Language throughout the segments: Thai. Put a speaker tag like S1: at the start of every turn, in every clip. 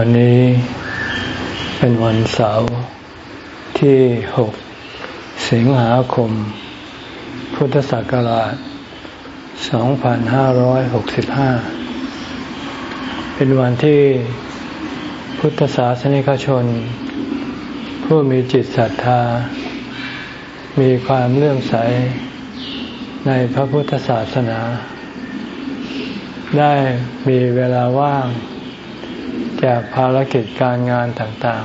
S1: วันนี้เป็นวันเสาร์ที่หกสิงหาคม พุทธศักราช 2565 เป็นวันที่พุทธศาสนิกชน ผู้มีจิตศรัทธา มีความเลื่อมใสในพระพุทธศาสนา ได้มีเวลาว่าง จากภารกิจการงานต่าง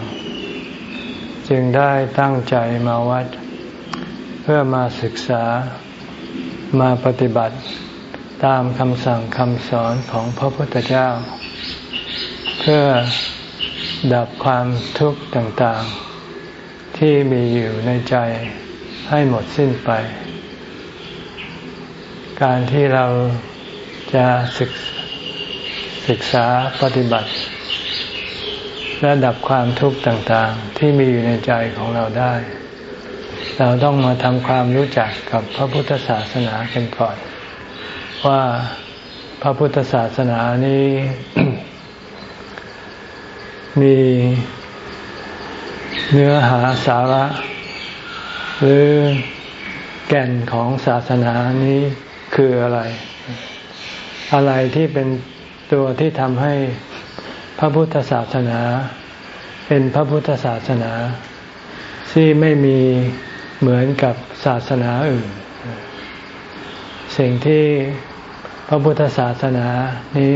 S1: ๆ จึงได้ตั้งใจมาวัด เพื่อมาศึกษามาปฏิบัติตามคำสั่งคำสอนของพระพุทธเจ้า เพื่อดับความทุกข์ต่างๆ ที่มีอยู่ในใจให้หมดสิ้นไป การที่เราจะศึกศกษาปฏิบัติ และดับความทุกข์ต่างๆ ที่มีอยู่ในใจของเราได้ เราต้องมาทำความรู้จักกับพระพุทธศาสนากันก่อน ว่าพระพุทธศาสนานี้ มีเนื้อหาสาระ หรือแก่นของศาสนานี้คืออะไร อะไรที่เป็นตัวที่ทำให้ พระพุทธศาสนา เป็นพระพุทธศาสนาที่ไม่มีเหมือนกับศาสนาอื่น สิ่งที่พระพุทธศาสนานี้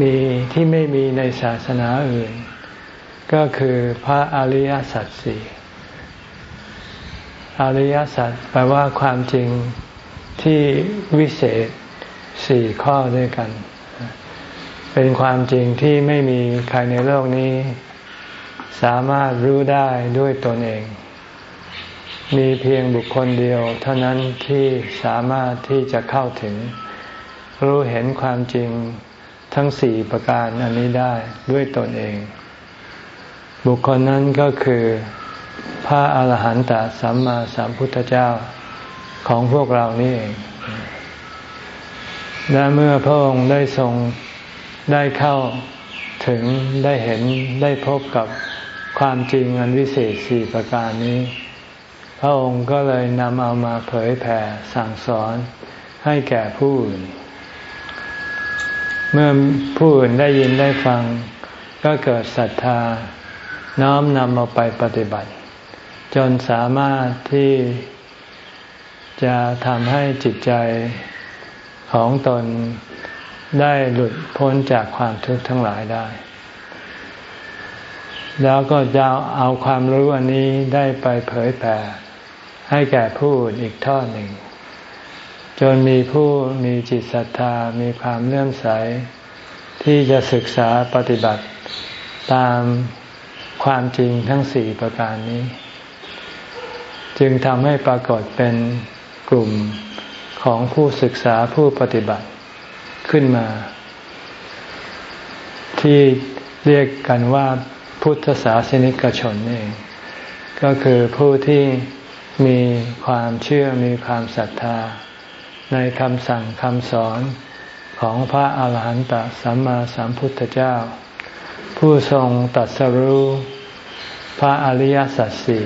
S1: มีที่ไม่มีในศาสนาอื่น ก็คือพระอริยสัจสี่อริยสัจแปลว่าความจริงที่วิเศษสี่ข้อด้วยกัน เป็นความจริงที่ไม่มีใครในโลกนี้ สามารถรู้ได้ด้วยตนเอง มีเพียงบุคคลเดียว เท่านั้นที่สามารถที่จะเข้าถึง รู้เห็นความจริงทั้งสี่ประการอันนี้ได้ด้วยตนเอง บุคคลนั้นก็คือพระอาหารหันตสัมมาสัมพุทธเจ้าของพวกเรานี่เอง และเมื่อพระองค์ได้ทรง ได้เข้าถึงได้เห็นได้พบกับความจริงอันวิเศษสี่ประการนี้ พระองค์ก็เลยนำเอามาเผยแผ่สั่งสอนให้แก่ผู้อื่น เมื่อผู้อื่นได้ยินได้ฟัง ก็เกิดศรัทธา น้อมนำเอาไปปฏิบัติ จนสามารถที่จะทำให้จิตใจของตน ได้หลุดพ้นจากความทุกข์ทั้งหลายได้ แล้วก็จะเอาความรู้อันนี้ได้ไปเผยแผ่ให้แก่ผู้อื่นอีกทอดหนึ่ง จนมีผู้มีจิตศรัทธามีความเลื่อมใส ที่จะศึกษาปฏิบัติตามความจริงทั้งสี่ประการนี้ จึงทำให้ปรากฏเป็นกลุ่มของผู้ศึกษาผู้ปฏิบัติ ขึ้นมา ที่เรียกกันว่าพุทธศาสนิกชนเองก็คือผู้ที่มีความเชื่อมีความศรัทธา ในคำสั่งคำสอนของพระอาหารหันตสัมมาสัมพุทธเจ้า ผู้ทรงตัดสรู้พระอริยสัจสี่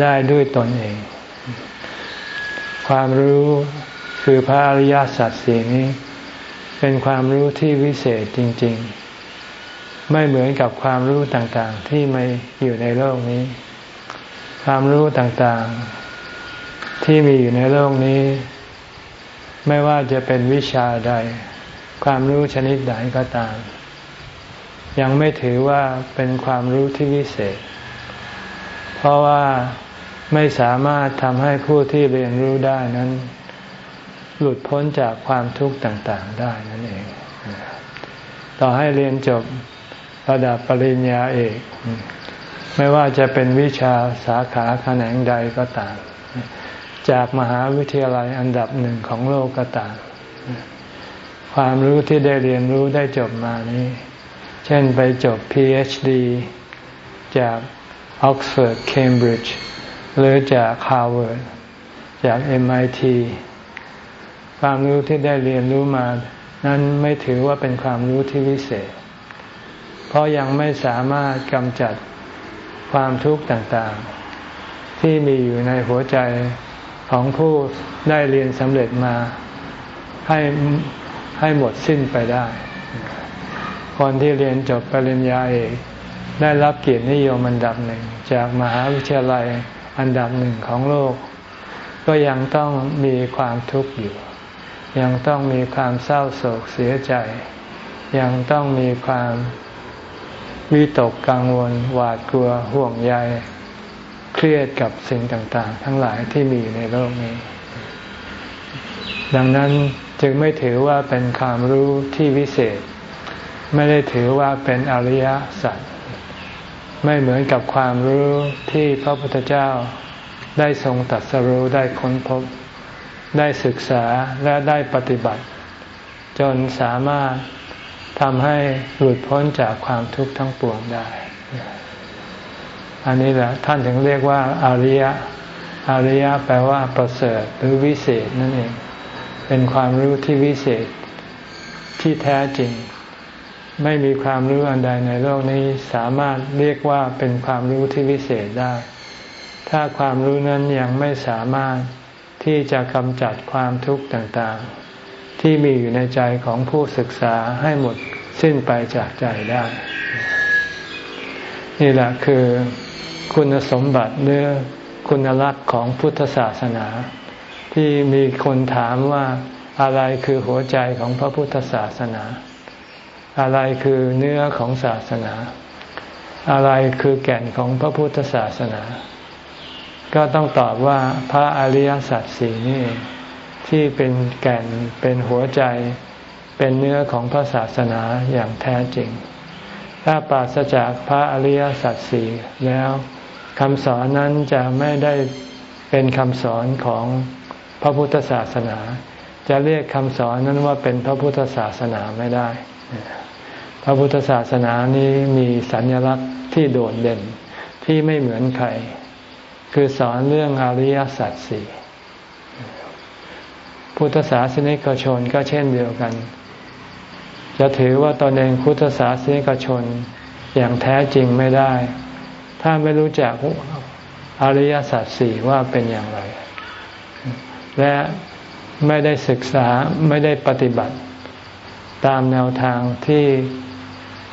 S1: ได้ด้วยตนเอง ความรู้คือพระอริยสัจสี่นี้ เป็นความรู้ที่วิเศษจริง ๆ ไม่เหมือนกับความรู้ต่างๆ ที่ไม่อยู่ในโลกนี้ ความรู้ต่างๆ ที่มีอยู่ในโลกนี้ ไม่ว่าจะเป็นวิชาใด ความรู้ชนิดใดก็ตาม ยังไม่ถือว่าเป็นความรู้ที่วิเศษ เพราะว่าไม่สามารถทำให้ผู้ที่เรียนรู้ได้นั้น หลุดพ้นจากความทุกข์ต่างๆได้นั่นเอง ต่อให้เรียนจบระดับปริญญาเอก ไม่ว่าจะเป็นวิชาสาขาแขนงใดก็ตาม จากมหาวิทยาลัยอันดับหนึ่งของโลกก็ตาม ความรู้ที่ได้เรียนรู้ได้จบมานี้ เช่นไปจบ PhD จาก Oxford Cambridge หรือจาก Harvard จาก MIT ความรู้ที่ได้เรียนรู้มา นั้นไม่ถือว่าเป็นความรู้ที่วิเศษ เพราะยังไม่สามารถกำจัดความทุกข์ต่างๆ ที่มีอยู่ในหัวใจของผู้ได้เรียนสำเร็จมาให้ให้หมดสิ้นไปได้ คนที่เรียนจบปริญญาเอกได้รับเกียรตินิยมอันดับหนึ่ง จากมหาวิทยาลัยอันดับหนึ่งของโลก ก็ยังต้องมีความทุกข์อยู่ ยังต้องมีความเศร้าโศกเสียใจ ยังต้องมีความวิตกกังวล หวาดกลัวห่วงใย เครียดกับสิ่งต่างๆ ทั้งหลายที่มีในโลกนี้ ดังนั้นจึงไม่ถือว่าเป็นความรู้ที่วิเศษ ไม่ได้ถือว่าเป็นอริยสัจไม่เหมือนกับความรู้ที่พระพุทธเจ้าได้ทรงตัดสรู้ได้ค้นพบ ได้ศึกษาและได้ปฏิบัติ จนสามารถทำให้หลุดพ้นจากความทุกข์ทั้งปวงได้ อันนี้แหละท่านถึงเรียกว่าอาริยะอาริยะแปลว่าประเสริฐหรือวิเศษนั่นเอง เป็นความรู้ที่วิเศษที่แท้จริง ไม่มีความรู้อันใดในโลกนี้สามารถเรียกว่าเป็นความรู้ที่วิเศษได้ ถ้าความรู้นั้นยังไม่สามารถ ที่จะกำจัดความทุกข์ต่างๆ ที่มีอยู่ในใจของผู้ศึกษาให้หมดสิ้นไปจากใจได้ นี่แหละคือคุณสมบัติเนื้อคุณลักษณ์ของพุทธศาสนา ที่มีคนถามว่าอะไรคือหัวใจของพระพุทธศาสนา อะไรคือเนื้อของศาสนา อะไรคือแก่นของพระพุทธศาสนา ก็ต้องตอบว่าพระอริยสัจสี่นี่ ที่เป็นแก่นเป็นหัวใจเป็นเนื้อของพระศาสนาอย่างแท้จริง ถ้าปราศจากพระอริยสัจสี่แล้วคำสอนนั้นจะไม่ได้เป็นคำสอนของพระพุทธศาสนา จะเรียกคำสอนนั้นว่าเป็นพระพุทธศาสนาไม่ได้ พระพุทธศาสนานี้มีสัญลักษณ์ที่โดดเด่นที่ไม่เหมือนใคร คือสอนเรื่องอริยสัจสี่พุทธศาสนิกชนก็เช่นเดียวกัน จะถือว่าตนเองพุทธศาสนิกชนอย่างแท้จริงไม่ได้ ถ้าไม่รู้จักอริยสัจสี่ว่าเป็นอย่างไร และไม่ได้ศึกษาไม่ได้ปฏิบัติ ตามแนวทางที่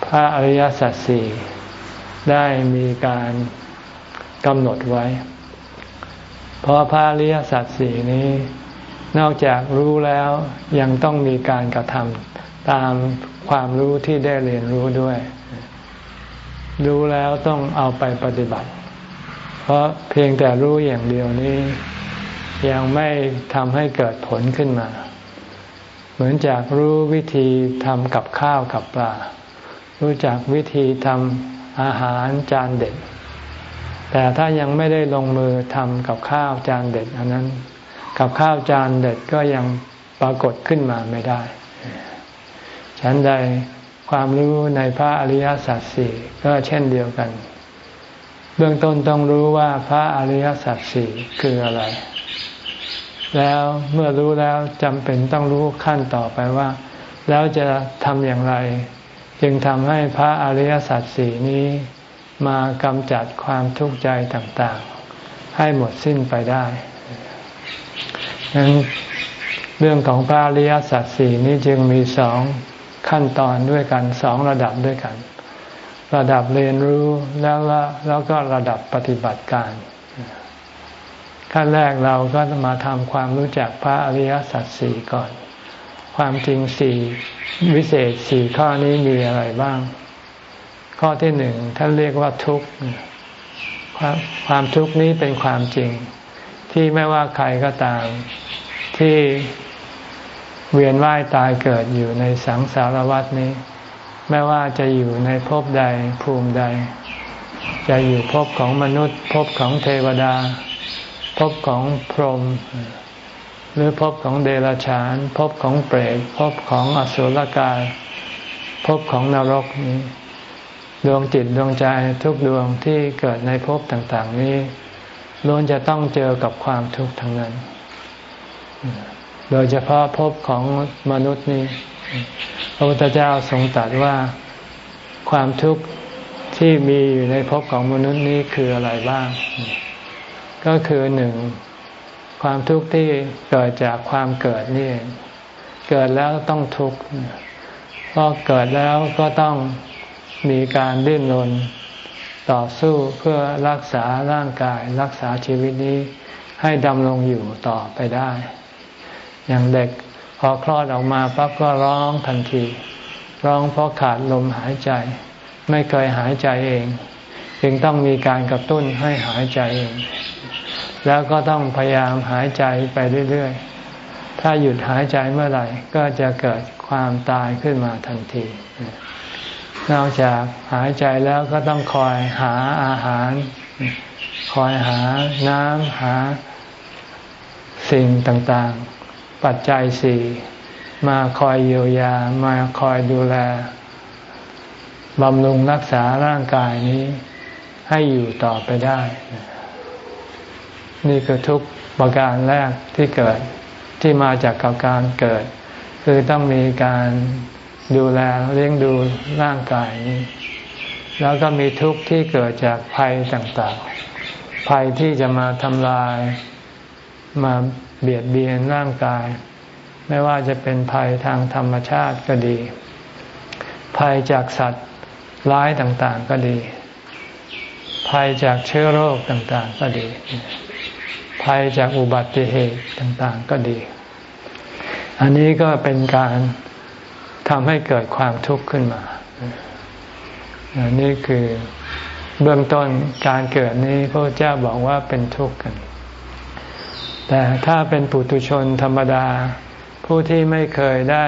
S1: พระอริยสัจสี่ได้มีการ กำหนดไว้ เพราะพระริยสัจสี่นี้ นอกจากรู้แล้วยังต้องมีการกระทำตามความรู้ที่ได้เรียนรู้ด้วย รู้แล้วต้องเอาไปปฏิบัติ เพราะเพียงแต่รู้อย่างเดียวนี้ ยังไม่ทำให้เกิดผลขึ้นมา เหมือนจากรู้วิธีทำกับข้าวกับปลารู้จักวิธีทำอาหารจานเด็ด แต่ถ้ายังไม่ได้ลงมือทำกับข้าวจานเด็ดอันนั้น กับข้าวจานเด็ดก็ยังปรากฏขึ้นมาไม่ได้ฉันใดความรู้ในพระอริยสัจสี่ก็เช่นเดียวกัน เบื้องต้นต้องรู้ว่าพระอริยสัจสี่คืออะไร แล้วเมื่อรู้แล้วจำเป็นต้องรู้ขั้นต่อไปว่า แล้วจะทำอย่างไร จึงทำให้พระอริยสัจสี่นี้ มากำจัดความทุกข์ใจต่างๆ ให้หมดสิ้นไปได้นั้นเรื่องของพระอริยสัจสี่นี้จึงมีสองขั้นตอนด้วยกันสองระดับด้วยกัน ระดับเรียนรู้แล้วแล้วก็ระดับปฏิบัติการ ขั้นแรกเราก็มาทำความรู้จักพระอริยสัจสี่ก่อน ความจริงสี่วิเศษสี่ข้อนี้มีอะไรบ้าง ข้อที่หนึ่งท่านเรียกว่าทุกข์ความความทุกข์นี้เป็นความจริง ที่ไม่ว่าใครก็ตาม ที่เวียนว่ายตายเกิดอยู่ในสังสารวัฏนี้ ไม่ว่าจะอยู่ในภพใดภูมิใด จะอยู่ภพของมนุษย์ภพของเทวดาภพของพรหมหรือภพของเดรัจฉานภพของเปรตภพของอสุรกายภพของนรกนี้ ดวงจิตดวงใจทุกดวงที่เกิดในภพต่าง ๆ นี้ล้วนจะต้องเจอกับความทุกข์ทั้งนั้น โดยเฉพาะภพของมนุษย์นี้พระพุทธเจ้าทรงตรัสว่าความทุกข์ที่มีอยู่ในภพของมนุษย์นี้คืออะไรบ้าง ก็คือหนึ่งความทุกข์ที่เกิดจากความเกิดนี่เกิดแล้วต้องทุกข์พราะเกิดแล้วก็ต้อง มีการดิ้นรนต่อสู้เพื่อรักษาร่างกายรักษาชีวิตนี้ให้ดำรงอยู่ต่อไปได้ อย่างเด็กพอคลอดออกมาปั๊บก็ร้องทันที ร้องเพราะขาดลมหายใจ ไม่เคยหายใจเอง จึงต้องมีการกระตุ้นให้หายใจเอง แล้วก็ต้องพยายามหายใจไปเรื่อยๆ ถ้าหยุดหายใจเมื่อไหร่ ก็จะเกิดความตายขึ้นมาทันที นอกจากหายใจแล้วก็ต้องคอยหาอาหาร คอยหาน้ำหาสิ่งต่างๆ ปัจจัยสี่มาคอยเยียวยา มาคอยดูแลบำรุงรักษาร่างกายนี้ ให้อยู่ต่อไปได้ นี่คือทุกประการแรกที่เกิดที่มาจากกับการเกิด คือต้องมีการ ดูแลเลี้ยงดูร่างกายนี้แล้วก็มีทุกข์ที่เกิดจากภัยต่างๆ ภัยที่จะมาทำลาย มาเบียดเบียนร่างกาย ไม่ว่าจะเป็นภัยทางธรรมชาติก็ดี ภัยจากสัตว์ร้ายต่างๆก็ดี ภัยจากเชื้อโรคต่างๆก็ดี ภัยจากอุบัติเหตุต่างๆก็ดี อันนี้ก็เป็นการ ทำให้เกิดความทุกข์ขึ้นมา นี่คือเบื้องต้นการเกิดนี้พระเจ้าบอกว่าเป็นทุกข์กัน แต่ถ้าเป็นปุถุชนธรรมดา ผู้ที่ไม่เคยได้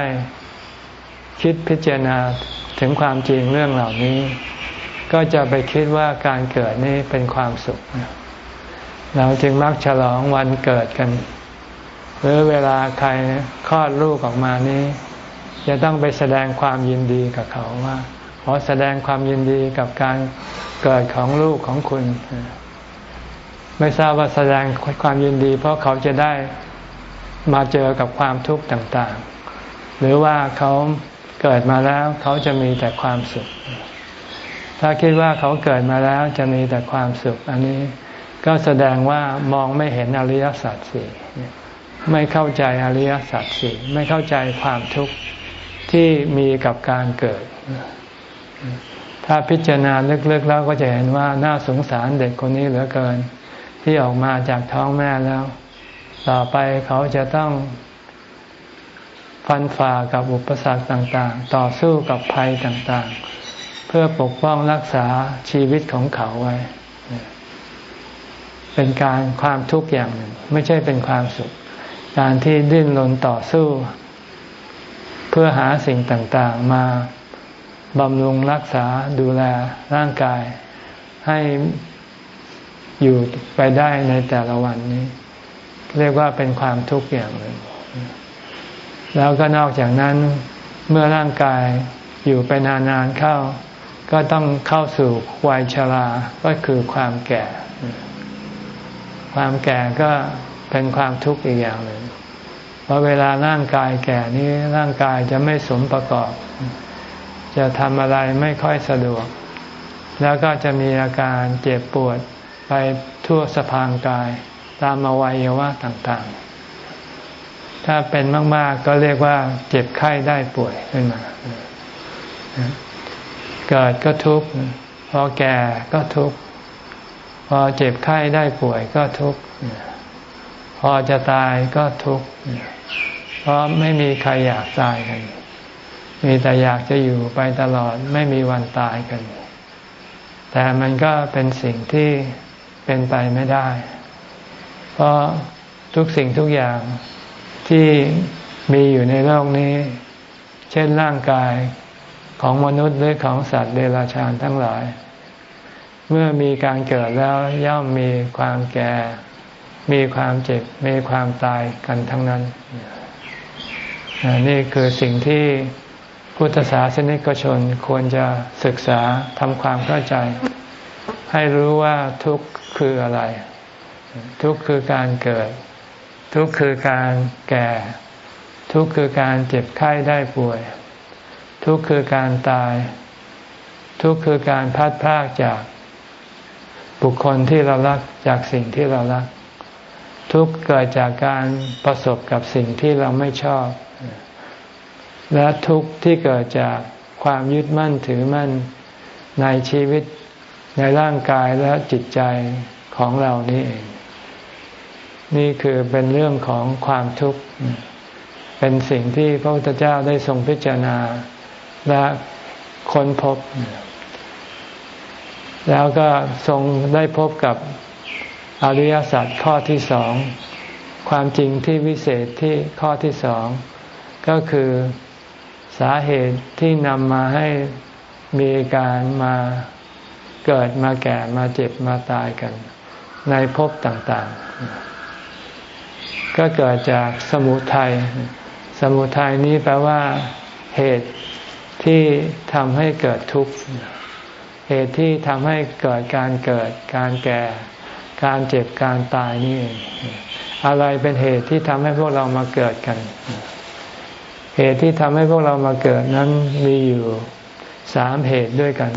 S1: คิดพิจารณาถึงความจริงเรื่องเหล่านี้ ก็จะไปคิดว่าการเกิดนี้เป็นความสุข เราจึงมักฉลองวันเกิดกัน หรือเวลาใครคลอดลูกออกมานี้ จะต้องไปแสดงความยินดีกับเขาว่า ขอแสดงความยินดีกับการเกิดของลูกของคุณ ไม่ทราบว่าแสดงความยินดี เพราะเขาจะได้มาเจอกับความทุกข์ต่างๆ หรือว่าเขาเกิดมาแล้วเขาจะมีแต่ความสุข ถ้าคิดว่าเขาเกิดมาแล้วจะมีแต่ความสุข อันนี้ก็แสดงว่ามองไม่เห็นอริยสัจสี่ไม่เข้าใจอริยสัจสี่ไม่เข้าใจความทุกข์ ที่มีกับการเกิด ถ้าพิจารณาลึกๆแล้วก็จะเห็นว่าน่าสงสารเด็กคนนี้เหลือเกิน ที่ออกมาจากท้องแม่แล้ว ต่อไปเขาจะต้องฟันฝ่ากับอุปสรรคต่างๆ ต่อสู้กับภัยต่างๆ เพื่อปกป้องรักษาชีวิตของเขาไว้ เป็นการความทุกข์อย่างหนึ่ง ไม่ใช่เป็นความสุข การที่ดิ้นรนต่อสู้ เพื่อหาสิ่งต่างๆมาบำรุงรักษาดูแลร่างกาย ให้อยู่ไปได้ในแต่ละวันนี้ เรียกว่าเป็นความทุกข์อย่างหนึ่ง แล้วก็นอกจากนั้นเมื่อร่างกายอยู่ไปนานๆเข้า ก็ต้องเข้าสู่วัยชราก็คือความแก่ ความแก่ก็เป็นความทุกข์อีกอย่างหนึ่ง เพราะเวลาร่างกายแก่นี้ร่างกายจะไม่สมประกอบ จะทำอะไรไม่ค่อยสะดวก แล้วก็จะมีอาการเจ็บปวดไปทั่วสะพางกาย ตามอวัยวะต่างๆ ถ้าเป็นมาก ๆ ก็เรียกว่า เจ็บไข้ได้ป่วยขึ้นมา เกิดก็ทุกข์พอแก่ก็ทุกข์พอเจ็บไข้ได้ป่วยก็ทุกข์ พอจะตายก็ทุกข์เพราะไม่มีใครอยากตายกัน มีแต่อยากจะอยู่ไปตลอดไม่มีวันตายกัน แต่มันก็เป็นสิ่งที่เป็นไปไม่ได้ เพราะทุกสิ่งทุกอย่างที่มีอยู่ในโลกนี้ เช่นร่างกายของมนุษย์หรือของสัตว์เดรัจฉานทั้งหลาย เมื่อมีการเกิดแล้วย่อมมีความแก่ มีความเจ็บ มีความตายกันทั้งนั้น นี่คือสิ่งที่พุทธศาสนิกชนควรจะศึกษาทำความเข้าใจ ให้รู้ว่าทุกข์คืออะไร ทุกข์คือการเกิด ทุกข์คือการแก่ ทุกข์คือการเจ็บไข้ได้ป่วย ทุกข์คือการตายททุกข์คือการพัดพากจากบุคคลที่เรารักจากสิ่งที่เรารัก ทุกข์เกิดจากการประสบกับสิ่งที่เราไม่ชอบ และทุกข์ที่เกิดจากความยึดมั่นถือมั่นในชีวิตในร่างกายและจิตใจของเรานี่เอง นี่คือเป็นเรื่องของความทุกข์ เป็นสิ่งที่พระพุทธเจ้าได้ทรงพิจารณาและค้นพบ แล้วก็ทรงได้พบกับ อริยสัจข้อที่สองความจริงที่วิเศษที่ข้อที่สองก็คือสาเหตุที่นำมาให้มีการมาเกิดมาแก่มาเจ็บมาตายกัน ในภพต่างๆ ก็เกิดจากสมุทัยสมุทัยนี้แปลว่า เหตุที่ทำให้เกิดทุกข์เหตุที่ทำให้เกิดการเกิดการแก่ การเจ็บการตายนี่อะไรเป็นเหตุที่ทำให้พวกเรามาเกิดกัน เหตุที่ทำให้พวกเรามาเกิดนั้นมีอยู่สามเหตุด้วยกัน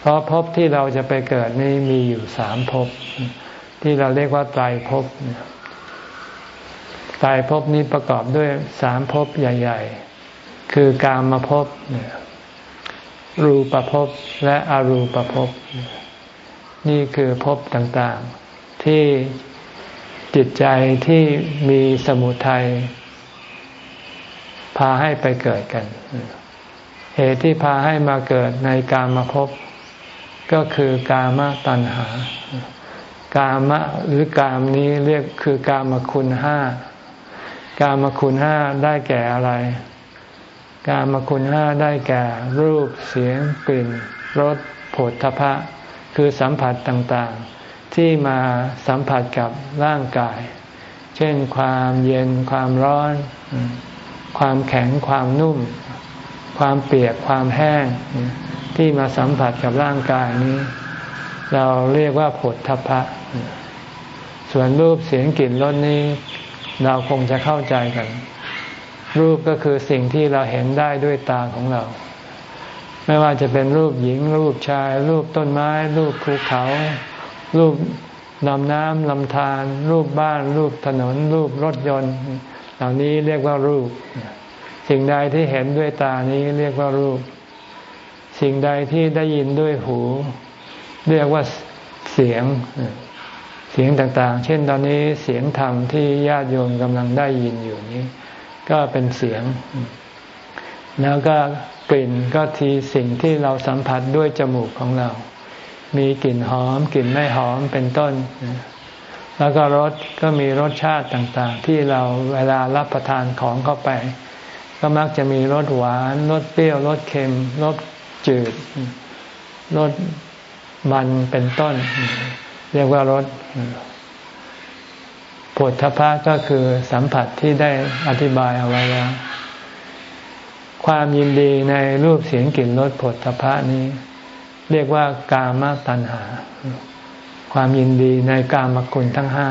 S1: เพราะภพที่เราจะไปเกิดนี่มีอยู่สามภพที่เราเรียกว่าไตรภพไตรภพนี้ประกอบด้วยสามภพใหญ่ ๆ คือกามภพรูปภพและอรูปภพนี่ นี่คือภพต่างๆ ที่จิตใจที่มีสมุทัยพาให้ไปเกิดกัน เหตุที่พาให้มาเกิดในกามภพก็คือกามตัณหา กามะหรือกามนี้เรียกคือกามคุณห้ากามคุณห้าได้แก่อะไร กามคุณห้าได้แก่ รูปเสียงกลิ่นรสผลทพะ คือสัมผัสต่างๆ ที่มาสัมผัสกับร่างกาย เช่นความเย็นความร้อน ความแข็งความนุ่ม ความเปียกความแห้ง ที่มาสัมผัสกับร่างกายนี้ เราเรียกว่าผดทพะ ส่วนรูปเสียงกลิ่นรสนี้ เราคงจะเข้าใจกัน รูปก็คือสิ่งที่เราเห็นได้ด้วยตาของเรา ไม่ว่าจะเป็นรูปหญิง รูปชาย รูปต้นไม้ รูปภูเขา รูปลำน้ำลำธารรูปบ้าน รูปถนน รูปรถยนต์ เหล่านี้เรียกว่ารูป สิ่งใดที่เห็นด้วยตานี้เรียกว่ารูป สิ่งใดที่ได้ยินด้วยหู เรียกว่าเสียงเสียงต่างๆ เช่นตอนนี้เสียงธรรมที่ญาติโยมกำลังได้ยินอยู่นี้ ก็เป็นเสียง แล้วก็ ลิ่นก็ทีสิ่งที่เราสัมผัสด้วยจมูกของเรา มีกลิ่นหอมกลิ่นไม่หอมเป็นต้น แล้วก็รสก็มีรสชาติต่างๆ ที่เราเวลารับประทานของเข้าไป ก็มักจะมีรสหวานรสเปรี้ยวรสเค็มรสจืดรสมันเป็นต้น เรียกว่ารสผลทพะก็คือสัมผัสที่ได้อธิบายเอาไว้แล้ว ความยินดีในรูปเสียงกลิ่นรสผลทพะนี้ เรียกว่ากามตัณหา ความยินดีในกามคุณทั้งห้า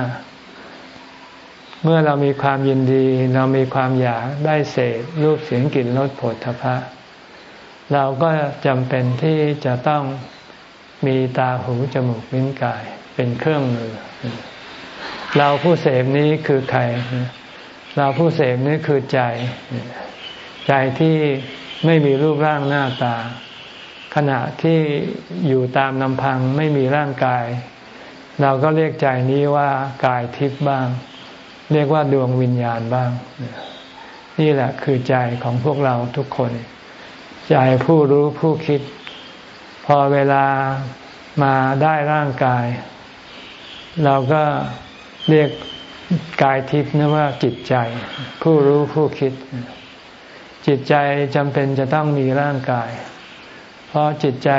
S1: เมื่อเรามีความยินดีเรามีความอยากได้เสพรูปเสียงกลิ่นรสผลทพะเราก็จำเป็นที่จะต้องมีตาหูจมูกลิ้นกายเป็นเครื่องมือ เราผู้เสพนี้คือใคร เราผู้เสพนี้คือใจ ใจที่ไม่มีรูปร่างหน้าตา ขณะที่อยู่ตามลำพังไม่มีร่างกาย เราก็เรียกใจนี้ว่ากายทิพย์บ้าง เรียกว่าดวงวิญญาณบ้าง นี่แหละคือใจของพวกเราทุกคน ใจผู้รู้ผู้คิด พอเวลามาได้ร่างกาย เราก็เรียกกายทิพย์นะว่าจิตใจ ผู้รู้ผู้คิด จิตใจจำเป็นจะต้องมีร่างกาย เพราะจิตใจ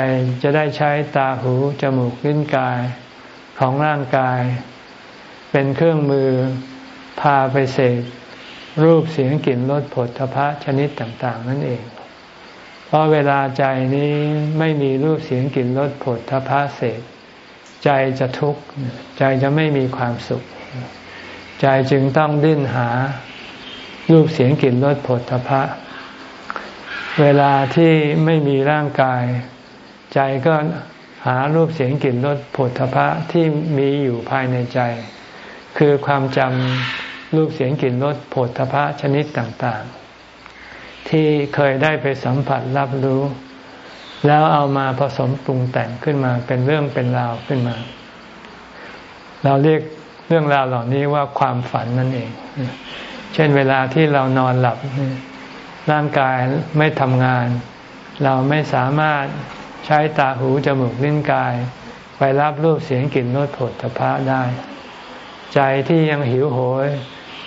S1: จะได้ใช้ตาหูจมูกลิ้นกายของร่างกาย เป็นเครื่องมือพาไปเสกรูปเสียงกลิ่นรสผลทพะชนิดต่างๆ นั่นเอง เพราะเวลาใจนี้ไม่มีรูปเสียงกลิ่นรสผลทพะเสกใจจะทุกข์ใจจะไม่มีความสุข ใจจึงต้องดิ้นหารูปเสียงกลิ่นรสผลทพะ เวลาที่ไม่มีร่างกาย ใจก็หารูปเสียงกลิ่นรสผลทพะที่มีอยู่ภายในใจ คือความจำรูปเสียงกลิ่นรสผลทพะชนิดต่างๆ ที่เคยได้ไปสัมผัสรับรู้ แล้วเอามาผสมปรุงแต่งขึ้นมาเป็นเรื่องเป็นราวขึ้นมา เราเรียกเรื่องราวเหล่านี้ว่าความฝันนั่นเอง เช่นเวลาที่เรานอนหลับ ร่างกายไม่ทำงาน เราไม่สามารถใช้ตาหูจมูกลิ้นกาย ไปรับรูปเสียงกลิ่นรสผลทพะได้ ใจที่ยังหิวโหย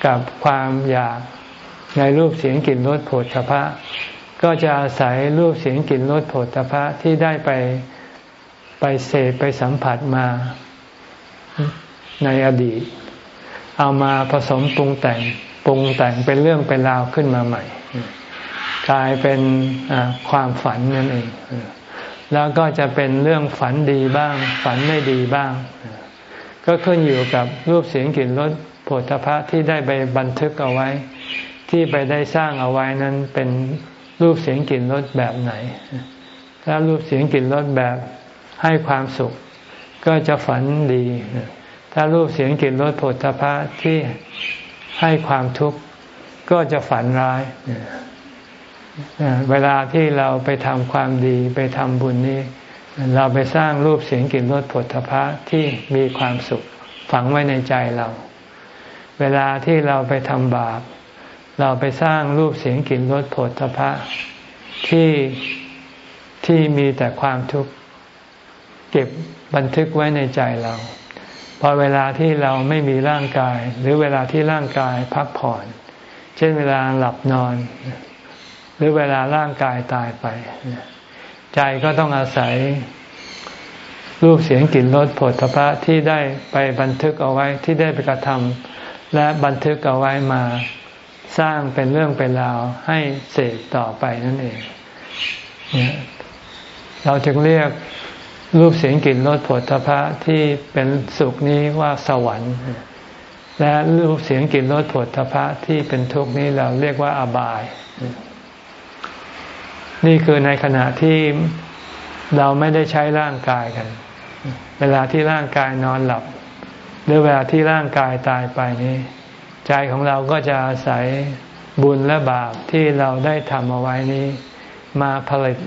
S1: กับความอยากในรูปเสียงกลิ่นรสผลทพะก็จะอาศัยรูปเสียงกลิ่นรสผลทพะที่ได้ไปไปเสพไปสัมผัสมาในอดีต เอามาผสมปรุงแต่งปรุงแต่งเป็นเรื่องเป็นราวขึ้นมาใหม่ กลายเป็นความฝันนั่นเองแล้วก็จะเป็นเรื่องฝันดีบ้าง ฝันไม่ดีบ้าง ก็ขึ้นอยู่กับรูปเสียงกลิ่นรสโผฏฐะที่ได้ไปบันทึกเอาไว้ ที่ไปได้สร้างเอาไว้นั้นเป็นรูปเสียงกลิ่นรสแบบไหน ถ้ารูปเสียงกลิ่นรสแบบให้ความสุข ก็จะฝันดี ถ้ารูปเสียงกลิ่นรสโผฏฐะที่ให้ความทุกข์ก็จะฝันร้าย เวลาที่เราไปทำความดีไปทำบุญนี้ เราไปสร้างรูปเสียงกลิ่นรสผลทพะที่มีความสุขฝังไว้ในใจเรา เวลาที่เราไปทำบาป เราไปสร้างรูปเสียงกลิ่นรสผลทพะที่ที่มีแต่ความทุกข์เก็บบันทึกไว้ในใจเรา พอเวลาที่เราไม่มีร่างกาย หรือเวลาที่ร่างกายพักผ่อน เช่นเวลาหลับนอน หรือเวลาร่างกายตายไป ใจก็ต้องอาศัยรูปเสียงกลิ่นรสผลพระที่ได้ไปบันทึกเอาไว้ที่ได้ไปกระทำและบันทึกเอาไว้มาสร้างเป็นเรื่องเป็นราวให้เสกต่อไปนั่นเอง เราจึงเรียกรูปเสียงกลิ่นรสผลพระที่เป็นสุขนี้ว่าสวรรค์ และรูปเสียงกลิ่นรสผลพระที่เป็นทุกข์นี้เราเรียกว่าอบาย นี่คือในขณะที่เราไม่ได้ใช้ร่างกายกัน เวลาที่ร่างกายนอนหลับ หรือเวลาที่ร่างกายตายไปนี้ ใจของเราก็จะอาศัยบุญและบาปที่เราได้ทำเอาไว้นี้ มาผลิต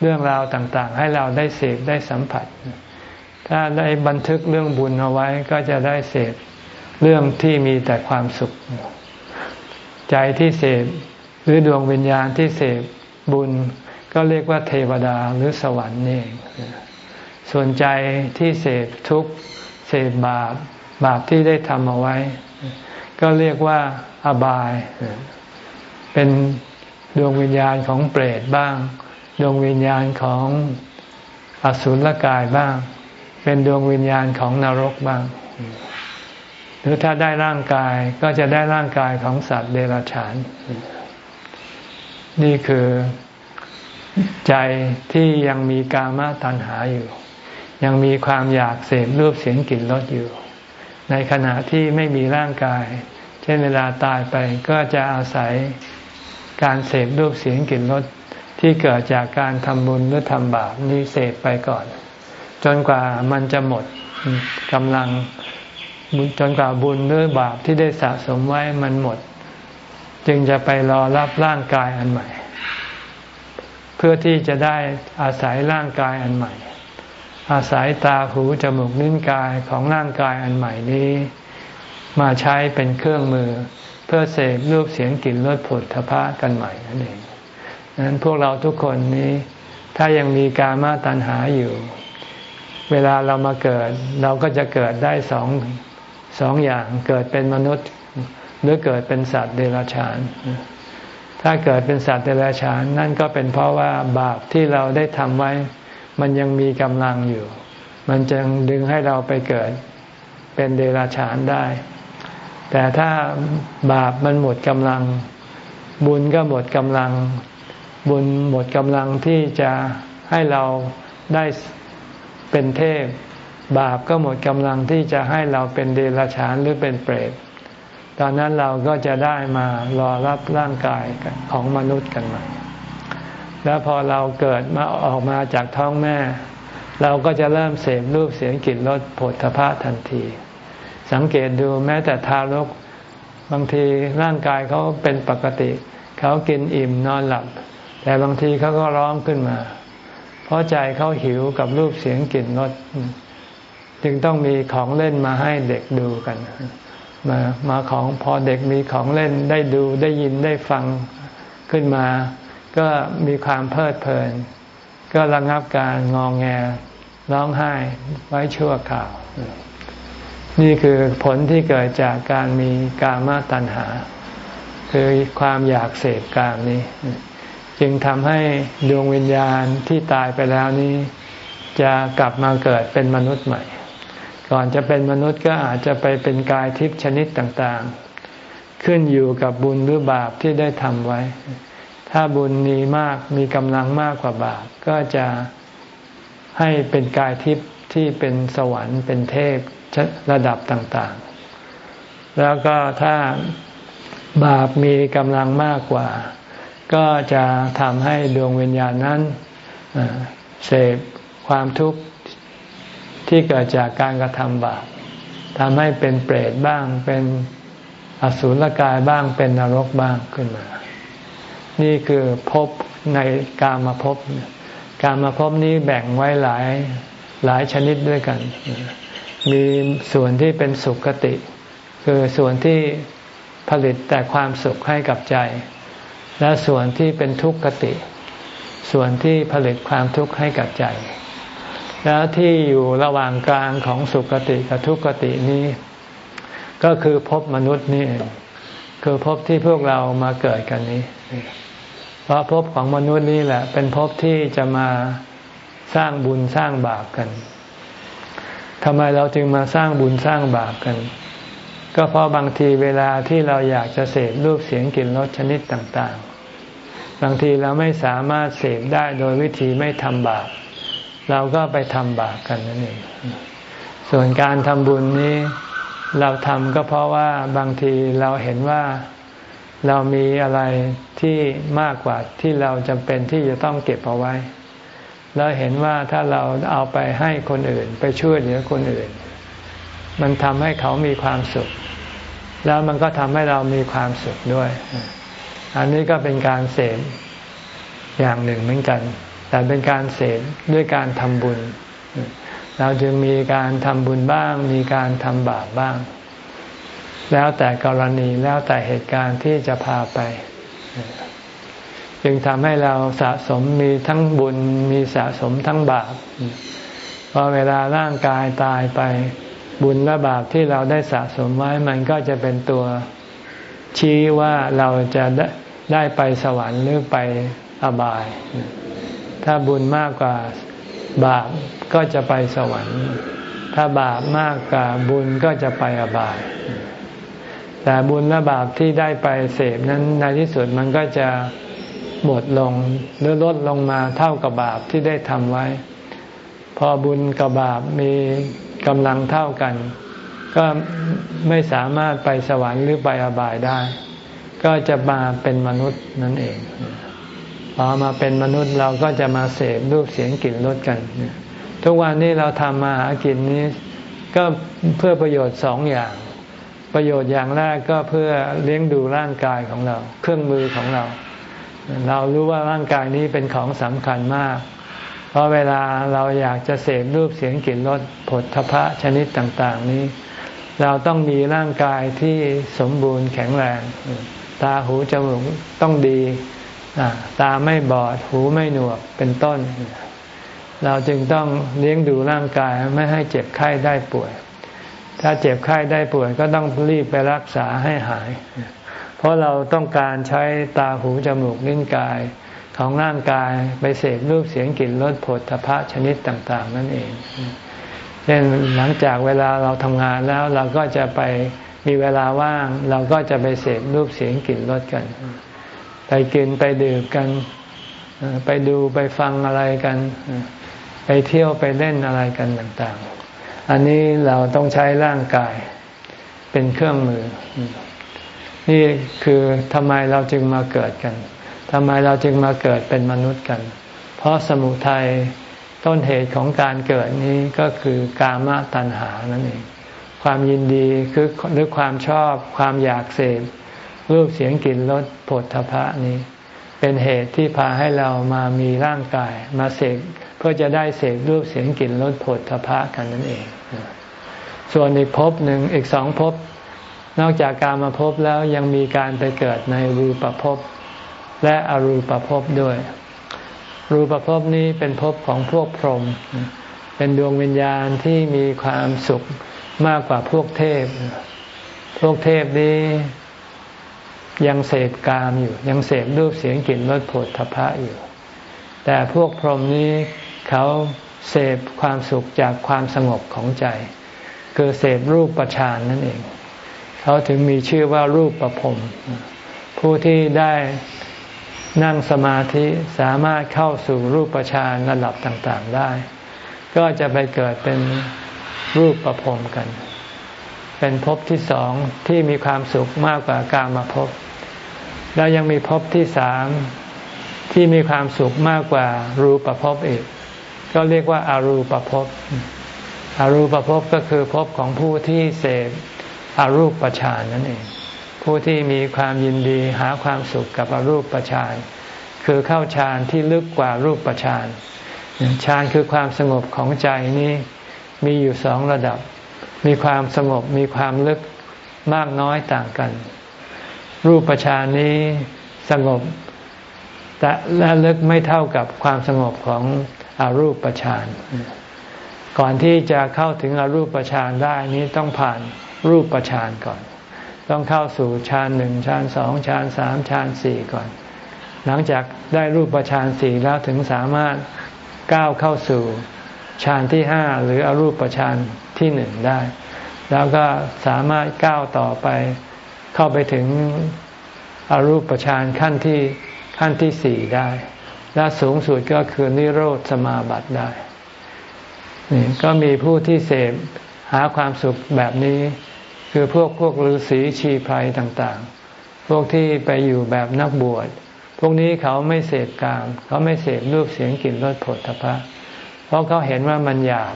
S1: เรื่องราวต่างๆ ให้เราได้เสพได้สัมผัส ถ้าได้บันทึกเรื่องบุญเอาไว้ก็จะได้เสพเรื่องที่มีแต่ความสุข ใจที่เสพหรือดวงวิญญาณที่เสพ บุญก็เรียกว่าเทวดาหรือสวรรค์นี่ส่วนใจที่เสพทุกข์เสพบาปบาปที่ได้ทำเอาไว้ ก็เรียกว่าอบาย เป็นดวงวิญญาณของเปรตบ้าง ดวงวิญญาณของอสุรกายบ้าง เป็นดวงวิญญาณของนรกบ้าง หรือถ้าได้ร่างกายก็จะได้ร่างกายของสัตว์เดรัจฉาน นี่คือใจที่ยังมีกามตัณหาอยู่ ยังมีความอยากเสพรูปเสียงกลิ่นรสอยู่ ในขณะที่ไม่มีร่างกาย เช่นเวลาตายไปก็จะอาศัยการเสพรูปเสียงกลิ่นรสที่เกิดจากการทำบุญหรือทำบาปนี้เสพไปก่อน จนกว่ามันจะหมดกำลังจนกว่าบุญหรือบาปที่ได้สะสมไว้มันหมด จึงจะไปรอรับร่างกายอันใหม่ เพื่อที่จะได้อาศัยร่างกายอันใหม่ อาศัยตาหูจมูกนิ้นกายของร่างกายอันใหม่นี้ มาใช้เป็นเครื่องมือ เพื่อเสพรูปเสียงกลิ่นรสผลทพะกันใหม่นั่นเองนั้นพวกเราทุกคนนี้ ถ้ายังมีการมาตัณหาอยู่ เวลาเรามาเกิด เราก็จะเกิดได้สองสองอย่างเกิดเป็นมนุษย์ หรือเกิดเป็นสัตว์เดรัจฉาน ถ้าเกิดเป็นสัตว์เดรัจฉานนั่นก็เป็นเพราะว่าบาปที่เราได้ทำไว้ มันยังมีกำลังอยู่ มันจึงดึงให้เราไปเกิดเป็นเดรัจฉานได้ แต่ถ้าบาปมันหมดกำลัง บุญก็หมดกำลัง บุญหมดกำลังที่จะให้เราได้เป็นเทพ บาปก็หมดกำลังที่จะให้เราเป็นเดรัจฉานหรือเป็นเปรต ตอนนั้นเราก็จะได้มารอรับร่างกายของมนุษย์กันใหม่แล้วพอเราเกิดมาออกมาจากท้องแม่ เราก็จะเริ่มเสพรูปเสียงกลิ่นรสผลทพะทันที สังเกตดูแม้แต่ทารกบางทีร่างกายเขาเป็นปกติ เขากินอิ่มนอนหลับ แต่บางทีเขาก็ร้องขึ้นมา เพราะใจเขาหิวกับรูปเสียงกลิ่นรสจึงต้องมีของเล่นมาให้เด็กดูกัน มามาของพอเด็กมีของเล่นได้ดูได้ยินได้ฟังขึ้นมา ก็มีความเพลิดเพลิน ก็ระงับการงองแงร้องไห้ไว้ชั่วข่าว นี่คือผลที่เกิดจากการมีกามตัณหา คือความอยากเสพกามนี้ จึงทำให้ดวงวิญญาณที่ตายไปแล้วนี้ จะกลับมาเกิดเป็นมนุษย์ใหม่ ก่อนจะเป็นมนุษย์ก็อาจจะไปเป็นกายทิพย์ชนิดต่างๆ ขึ้นอยู่กับบุญหรือบาปที่ได้ทำไว้ ถ้าบุญมีมากมีกำลังมากกว่าบาป ก็จะให้เป็นกายทิพย์ที่เป็นสวรรค์เป็นเทพระดับต่างๆ แล้วก็ถ้าบาปมีกำลังมากกว่า ก็จะทำให้ดวงวิญญาณนั้นเสพความทุกข์ ที่เกิดจากการกระทำบาปทำให้เป็นเปรตบ้าง เป็นอสุรกายบ้างเป็นนรกบ้างขึ้นมา นี่คือภพในกามาภพกามาภพนี้แบ่งไว้หลายหลายชนิดด้วยกัน มีส่วนที่เป็นสุขติ คือส่วนที่ผลิตแต่ความสุขให้กับใจ และส่วนที่เป็นทุกขติ ส่วนที่ผลิตความทุกข์ให้กับใจ แล้วที่อยู่ระหว่างกลางของสุคติกับทุกตินี้ ก็คือพบมนุษย์นี่ คือพบที่พวกเรามาเกิดกันนี้ เพราะพบของมนุษย์นี่แหละ เป็นพบที่จะมาสร้างบุญสร้างบาปกันทำไมเราจึงมาสร้างบุญสร้างบาปกัน ก็เพราะบางทีเวลาที่เราอยากจะเสพรูปเสียงกลิ่นรสชนิดต่าง ๆ บางทีเราไม่สามารถเสพได้โดยวิธีไม่ทำบาป เราก็ไปทำบาปกันนั่นเอง ส่วนการทำบุญนี้เราทำก็เพราะว่าบางทีเราเห็นว่าเรามีอะไรที่มากกว่าที่เราจำเป็นที่จะต้องเก็บเอาไว้ แล้วเห็นว่าถ้าเราเอาไปให้คนอื่น ไปช่วยเหลือคนอื่น มันทำให้เขามีความสุข แล้วมันก็ทำให้เรามีความสุขด้วย อันนี้ก็เป็นการเสพอย่างหนึ่งเหมือนกัน แต่เป็นการเสพด้วยการทำบุญ เราจึงมีการทำบุญบ้าง มีการทำบาปบ้าง แล้วแต่กรณีแล้วแต่เหตุการณ์ที่จะพาไป จึงทำให้เราสะสมมีทั้งบุญมีสะสมทั้งบาปพอเวลาร่างกายตายไปบุญและบาปที่เราได้สะสมไว้มันก็จะเป็นตัวชี้ว่าเราจะได้ไปสวรรค์หรือไปอบาย ถ้าบุญมากกว่าบาปก็จะไปสวรรค์ ถ้าบาปมากกว่าบุญก็จะไปอบาย แต่บุญและบาปที่ได้ไปเสพนั้นในที่สุดมันก็จะหมดลงหรือลดลงมาเท่ากับบาปที่ได้ทำไว้ พอบุญกับบาปมีกำลังเท่ากัน ก็ไม่สามารถไปสวรรค์หรือไปอบายได้ ก็จะมาเป็นมนุษย์นั่นเอง พอมาเป็นมนุษย์เราก็จะมาเสพรูปเสียงกลิ่นรสกัน ทุกวันนี้เราทำมาหากินนี้ ก็เพื่อประโยชน์สองอย่าง ประโยชน์อย่างแรกก็เพื่อเลี้ยงดูร่างกายของเรา เครื่องมือของเรา เรารู้ว่าร่างกายนี้เป็นของสำคัญมาก เพราะเวลาเราอยากจะเสพรูปเสียงกลิ่นรสผลทพะชนิดต่างๆนี้ เราต้องมีร่างกายที่สมบูรณ์แข็งแรง ตาหูจมูกต้องดี ตาไม่บอดหูไม่หนวกเป็นต้น เราจึงต้องเลี้ยงดูร่างกายไม่ให้เจ็บไข้ได้ป่วย ถ้าเจ็บไข้ได้ป่วยก็ต้องรีบไปรักษาให้หาย เพราะเราต้องการใช้ตาหูจมูกลิ้นกายของร่างกายไปเสพรูปเสียงกลิ่นรสผลทพะชนิดต่าง ๆ นั่นเอง เช่นหลังจากเวลาเราทำงานแล้วเราก็จะไปมีเวลาว่าง เราก็จะไปเสพรูปเสียงกลิ่นรสกัน ไปกินไปดื่มกันไปดูไปฟังอะไรกัน ไปเที่ยวไปเล่นอะไรกันต่างๆ อันนี้เราต้องใช้ร่างกายเป็นเครื่องมือ นี่คือทำไมเราจึงมาเกิดกันทำไมเราจึงมาเกิดเป็นมนุษย์กัน เพราะสมุทัยต้นเหตุของการเกิดนี้ก็คือกามตัณหานั่นเอง ความยินดีคือหรือความชอบความอยากเสพ รูปเสียงกลิ่นรสผลทพะนี้ เป็นเหตุที่พาให้เรามามีร่างกาย มาเสกเพื่อจะได้เสกรูปเสียงกลิ่นรสผลทพะกันนั่นเอง ส่วนอีกภพหนึ่งอีกสองภพนอกจากการมาพบแล้วยังมีการไปเกิดในรูปภพและอรูปภพด้วย รูปภพนี้เป็นภพของพวกพรหมเป็นดวงวิญญาณที่มีความสุขมากกว่าพวกเทพ พวกเทพนี้ ยังเสพกามอยู่ ยังเสพรูปเสียงกลิ่นรสผลทพะอยู่ แต่พวกพรหมนี้เขาเสพความสุขจากความสงบของใจ คือเสพรูปประชานนั่นเอง เขาถึงมีชื่อว่ารูปประพรมผู้ที่ได้นั่งสมาธิสามารถเข้าสู่รูปฌานระดับต่างๆได้ ก็จะไปเกิดเป็นรูปประพรมกัน เป็นภพที่สองที่มีความสุขมากกว่าการมาภพ แล้วยังมีภพที่สามที่มีความสุขมากกว่ารูปประพอีก ก็เรียกว่าอารูปภพอารูปภพก็คือภพของผู้ที่เสพอรูปประฌานนั่นเอง ผู้ที่มีความยินดีหาความสุขกับอรูปประฌานคือเข้าฌานที่ลึกกว่ารูปประฌานฌานคือความสงบของใจนี้มีอยู่สองระดับ มีความสงบมีความลึกมากน้อยต่างกัน รูปฌานนี้สงบ แต่ละลึกไม่เท่ากับความสงบของอรูปฌานก่อนที่จะเข้าถึงอรูปฌานได้นี้ต้องผ่านรูปฌานก่อน ต้องเข้าสู่ฌานหนึ่งฌานสองฌานสามฌานสี่ก่อน หลังจากได้รูปฌานสี่แล้วถึงสามารถก้าวเข้าสู่ฌานที่ห้าหรืออรูปฌานที่หนึ่งได้ แล้วก็สามารถก้าวต่อไป เข้าไปถึงอรูปฌานขั้นที่ขั้นที่สี่ได้ และสูงสุดก็คือนิโรธสมาบัติได้นี่ก็มีผู้ที่เสพหาความสุขแบบนี้ คือพวกพวกฤาษีชีไพรต่างๆ พวกที่ไปอยู่แบบนักบวช พวกนี้เขาไม่เสพกาม เขาไม่เสพรูปเสียงกลิ่นรสผลทพะ เพราะเขาเห็นว่ามันหยาบ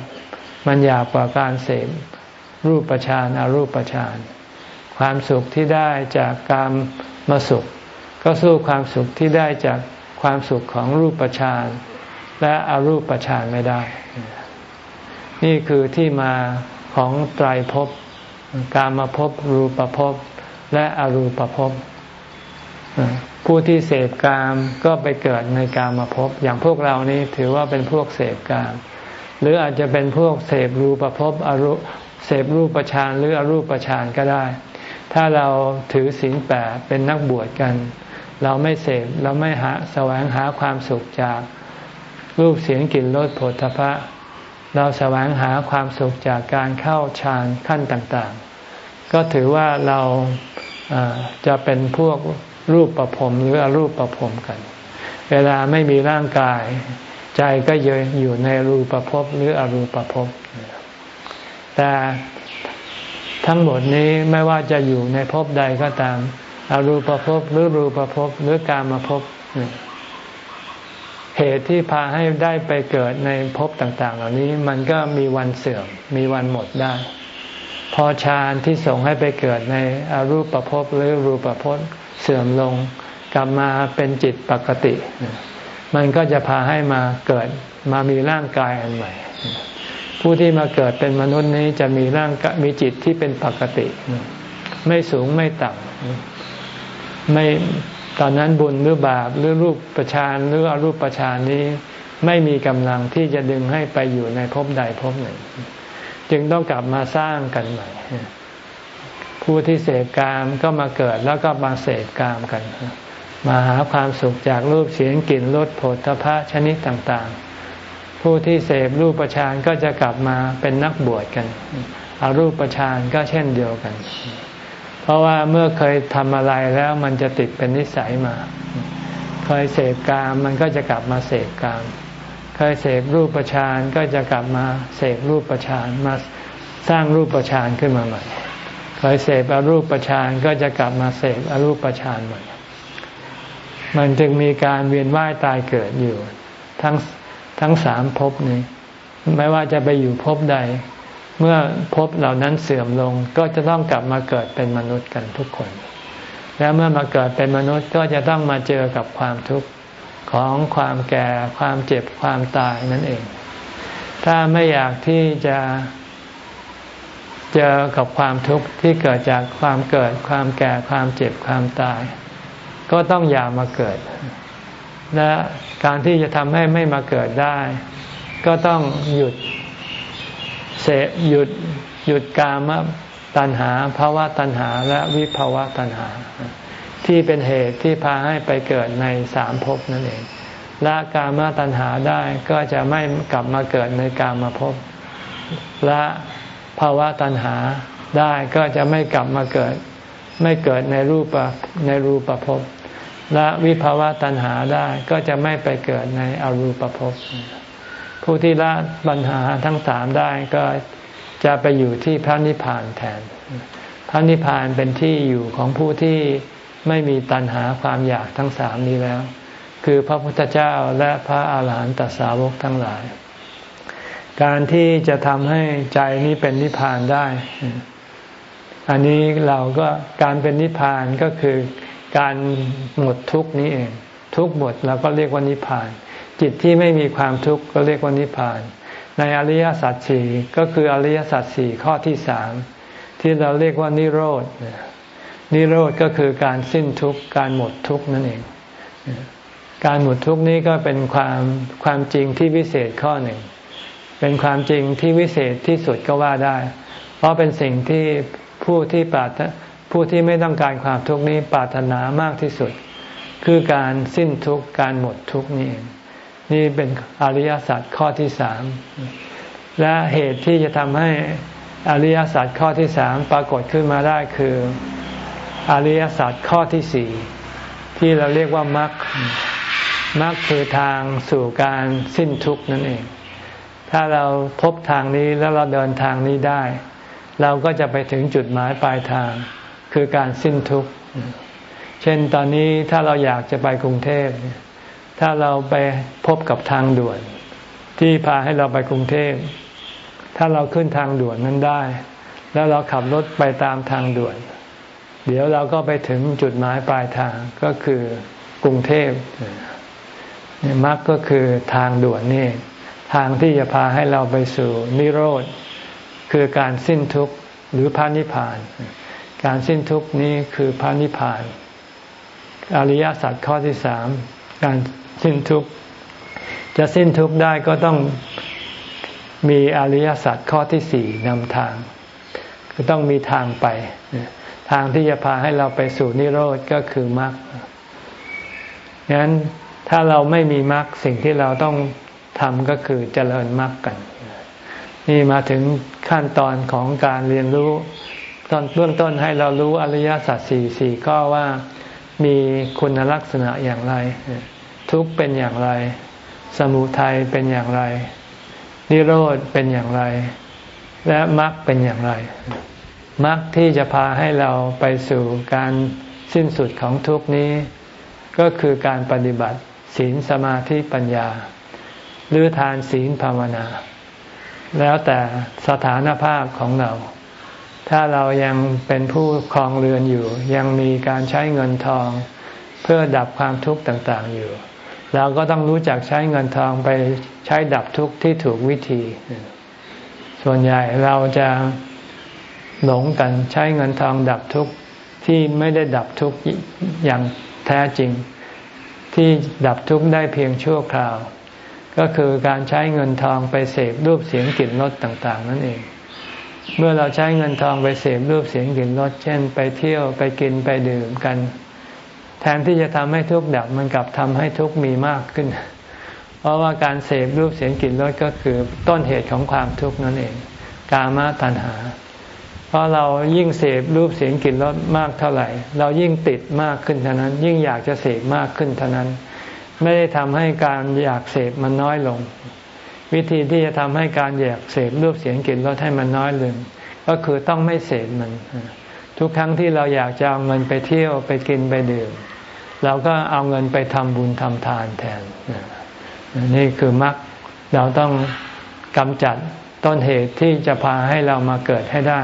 S1: มันหยาบกว่าการเสพรูปประชานอารูปประชาน ความสุขที่ได้จากการมาสุข ก็สู้ความสุขที่ได้จากความสุขของรูปประชานและอรูปประชานไม่ได้ นี่คือที่มาของไตรภพการมาพบรูปภพและอรูปภพผู้ที่เสพกามก็ไปเกิดในกามมาพบอย่างพวกเรานี้ถือว่าเป็นพวกเสพกาม หรืออาจจะเป็นพวกเสพรูปภพอรูเสพรูปฌานหรืออรูปฌานก็ได้ ถ้าเราถือศีลแปดเป็นนักบวชกัน เราไม่เสพเราไม่หาแสวงหาความสุขจากรูปเสียงกลิ่นรสผลพระเราแสวงหาความสุขจากการเข้าฌานขั้นต่างๆ ก็ถือว่าเราจะเป็นพวกรูปประพรมหรืออรูปประพรมกัน เวลาไม่มีร่างกาย ใจก็ยังอยู่ในรูปประพบหรืออรูปประพบแต่ ทั้งหมดนี้ไม่ว่าจะอยู่ในภพใดก็ตามอรูปภพหรือรูปภพหรือการมาภพเหตุที่พาให้ได้ไปเกิดในภพต่าง ๆ เหล่านี้มันก็มีวันเสื่อมมีวันหมดได้ พอฌานที่ส่งให้ไปเกิดในอรูปภพหรือรูปภพเสื่อมลง กลับมาเป็นจิตปกติ มันก็จะพาให้มาเกิดมามีร่างกายอันใหม่ ผู้ที่มาเกิดเป็นมนุษย์นี้จะมีร่างมีจิตที่เป็นปกติ ไม่สูงไม่ต่ำไม่ตอนนั้นบุญหรือบาปหรือรูปประชานหรืออรูปประชานนี้ ไม่มีกำลังที่จะดึงให้ไปอยู่ในภพใดภพหนึ่ง จึงต้องกลับมาสร้างกันใหม่ ผู้ที่เสพกามก็มาเกิดแล้วก็มาเสพกามกัน มาหาความสุขจากรูปเสียงกลิ่นรสโผฏฐะชนิดต่างๆ ผู้ที่เสพรูปประชานก็จะกลับมาเป็นนักบวชกันอารูปประชานก็เช่นเดียวกัน เพราะว่าเมื่อเคยทำอะไรแล้วมันจะติดเป็นนิสัยมา เคยเสพกามมันก็จะกลับมาเสพกาม เคยเสพรูปประชานก็จะกลับมาเสพรูปประชานมาสร้างรูปประชานขึ้นมาใหม่ เคยเสพอรูปประชานก็จะกลับมาเสพอรูปประชานใหม่ มันจึงมีการเวียนว่ายตายเกิดอยู่ ทั้ง ทั้งสามภพนี้ไม่ว่าจะไปอยู่ภพใด เมื่อภพเหล่านั้นเสื่อมลงก็จะต้องกลับมาเกิดเป็นมนุษย์กันทุกคน แล้วเมื่อมาเกิดเป็นมนุษย์ก็จะต้องมาเจอกับความทุกข์ของความแก่ ความเจ็บความตายนั่นเอง ถ้าไม่อยากที่จะเจอกับความทุกข์ที่เกิดจากความเกิด ความแก่ความเจ็บความตาย ก็ต้องอย่ามาเกิด และการที่จะทำให้ไม่มาเกิดได้ ก็ต้องหยุดเสหยุดหยุดกามตัณหาภาวะตัณหาและวิภาวะตัณหา ที่เป็นเหตุที่พาให้ไปเกิดในสามภพนั่นเองละกามตัณหาได้ก็จะไม่กลับมาเกิดในกามาภพละภาวะตัณหาได้ก็จะไม่กลับมาเกิด ไม่เกิดในรูปในรูปภพ ละวิภาวะตัณหาได้ก็จะไม่ไปเกิดในอรูปภพ ผู้ที่ละปัญหาทั้งสามได้ก็จะไปอยู่ที่พระนิพพานแทน พระนิพพานเป็นที่อยู่ของผู้ที่ไม่มีตัณหาความอยากทั้งสามนี้แล้ว คือพระพุทธเจ้าและพระอาหารหันตสาวกทั้งหลาย การที่จะทำให้ใจนี้เป็นนิพพานได้ อันนี้เราก็การเป็นนิพพานก็คือ การหมดทุกนี้เอง ทุกหมดเราก็เรียกว่านิพพาน จิตที่ไม่มีความทุกข์ก็เรียกว่านิพพาน ในอริยสัจสี่ก็คืออริยสัจสี่ข้อที่สามที่เราเรียกว่านิโรธนิโรธก็คือการสิ้นทุกข์การหมดทุกข์นั่นเอง การหมดทุกข์นี้ก็เป็นความความจริงที่วิเศษข้อหนึ่ง เป็นความจริงที่วิเศษที่สุดก็ว่าได้ เพราะเป็นสิ่งที่ผู้ที่ปรารถ ผู้ที่ไม่ต้องการความทุกข์นี้ปรารถนามากที่สุด คือการสิ้นทุกข์การหมดทุกข์นี่เองนี่เป็นอริยสัจข้อที่สามและเหตุที่จะทำให้อริยสัจข้อที่สามปรากฏขึ้นมาได้คืออริยสัจข้อที่สี่ที่เราเรียกว่ามรรคมรรคคือทางสู่การสิ้นทุกข์นั่นเอง ถ้าเราพบทางนี้แล้วเราเดินทางนี้ได้ เราก็จะไปถึงจุดหมายปลายทาง คือการสิ้นทุกข์ เช่นตอนนี้ถ้าเราอยากจะไปกรุงเทพ ถ้าเราไปพบกับทางด่วน ที่พาให้เราไปกรุงเทพ ถ้าเราขึ้นทางด่วนนั้นได้ แล้วเราขับรถไปตามทางด่วน เดี๋ยวเราก็ไปถึงจุดหมายปลายทางก็คือกรุงเทพมรรคก็คือทางด่วนนี่ ทางที่จะพาให้เราไปสู่นิโรธ คือการสิ้นทุกข์หรือพระนิพพาน การสิ้นทุกข์นี้คือพระนิพพาน อริยสัจข้อที่สามการสิ้นทุกข์จะสิ้นทุกข์ได้ก็ต้องมีอริยสัจข้อที่สี่นำทางคือต้องมีทางไป ทางที่จะพาให้เราไปสู่นิโรธก็คือมรรคงั้นถ้าเราไม่มีมรรคสิ่งที่เราต้องทำก็คือเจริญมรรคกัน นี่มาถึงขั้นตอนของการเรียนรู้ ตอนเบื้องต้นให้เรารู้อริยสัจสี่สี่ข้อว่ามีคุณลักษณะอย่างไร ทุกเป็นอย่างไร สมุทัยเป็นอย่างไร นิโรธเป็นอย่างไร และมรรคเป็นอย่างไรมรรคที่จะพาให้เราไปสู่การสิ้นสุดของทุกนี้ ก็คือการปฏิบัติศีลสมาธิปัญญา หรือทานศีลภาวนา แล้วแต่สถานภาพของเรา ถ้าเรายังเป็นผู้ครองเรือนอยู่ ยังมีการใช้เงินทอง เพื่อดับความทุกข์ต่างๆอยู่ เราก็ต้องรู้จักใช้เงินทองไปใช้ดับทุกข์ที่ถูกวิธี ส่วนใหญ่เราจะหลงกันใช้เงินทองดับทุกข์ที่ไม่ได้ดับทุกข์อย่างแท้จริง ที่ดับทุกข์ได้เพียงชั่วคราว ก็คือการใช้เงินทองไปเสพรูปเสียงกลิ่นรสต่าง ๆ นั่นเอง เมื่อเราใช้เงินทองไปเสพรูปเสียงกลิ่นรสเช่น ไปเที่ยวไปกินไปดื่มกัน แทนที่จะทำให้ทุกข์ดับมันกลับทำให้ทุกข์มีมากขึ้น เพราะว่าการเสพรูปเสียงกลิ่นรสก็คือต้นเหตุของความทุกข์นั่นเอง กามาตัณหา เพราะเรายิ่งเสพรูปเสียงกลิ่นรสมากเท่าไหร่ เรายิ่งติดมากขึ้นเท่านั้น ยิ่งอยากจะเสพมากขึ้นเท่านั้น ไม่ได้ทำให้การอยากเสพมันน้อยลง วิธีที่จะทำให้การอยากเสพรูปเสียงกลิ่นรสให้มันน้อยลงก็คือต้องไม่เสพมัน ทุกครั้งที่เราอยากจะเอาเงินไปเที่ยวไปกินไปดื่มเราก็เอาเงินไปทำบุญทำทานแทน นี่คือมรรคเราต้องกำจัดต้นเหตุที่จะพาให้เรามาเกิดให้ได้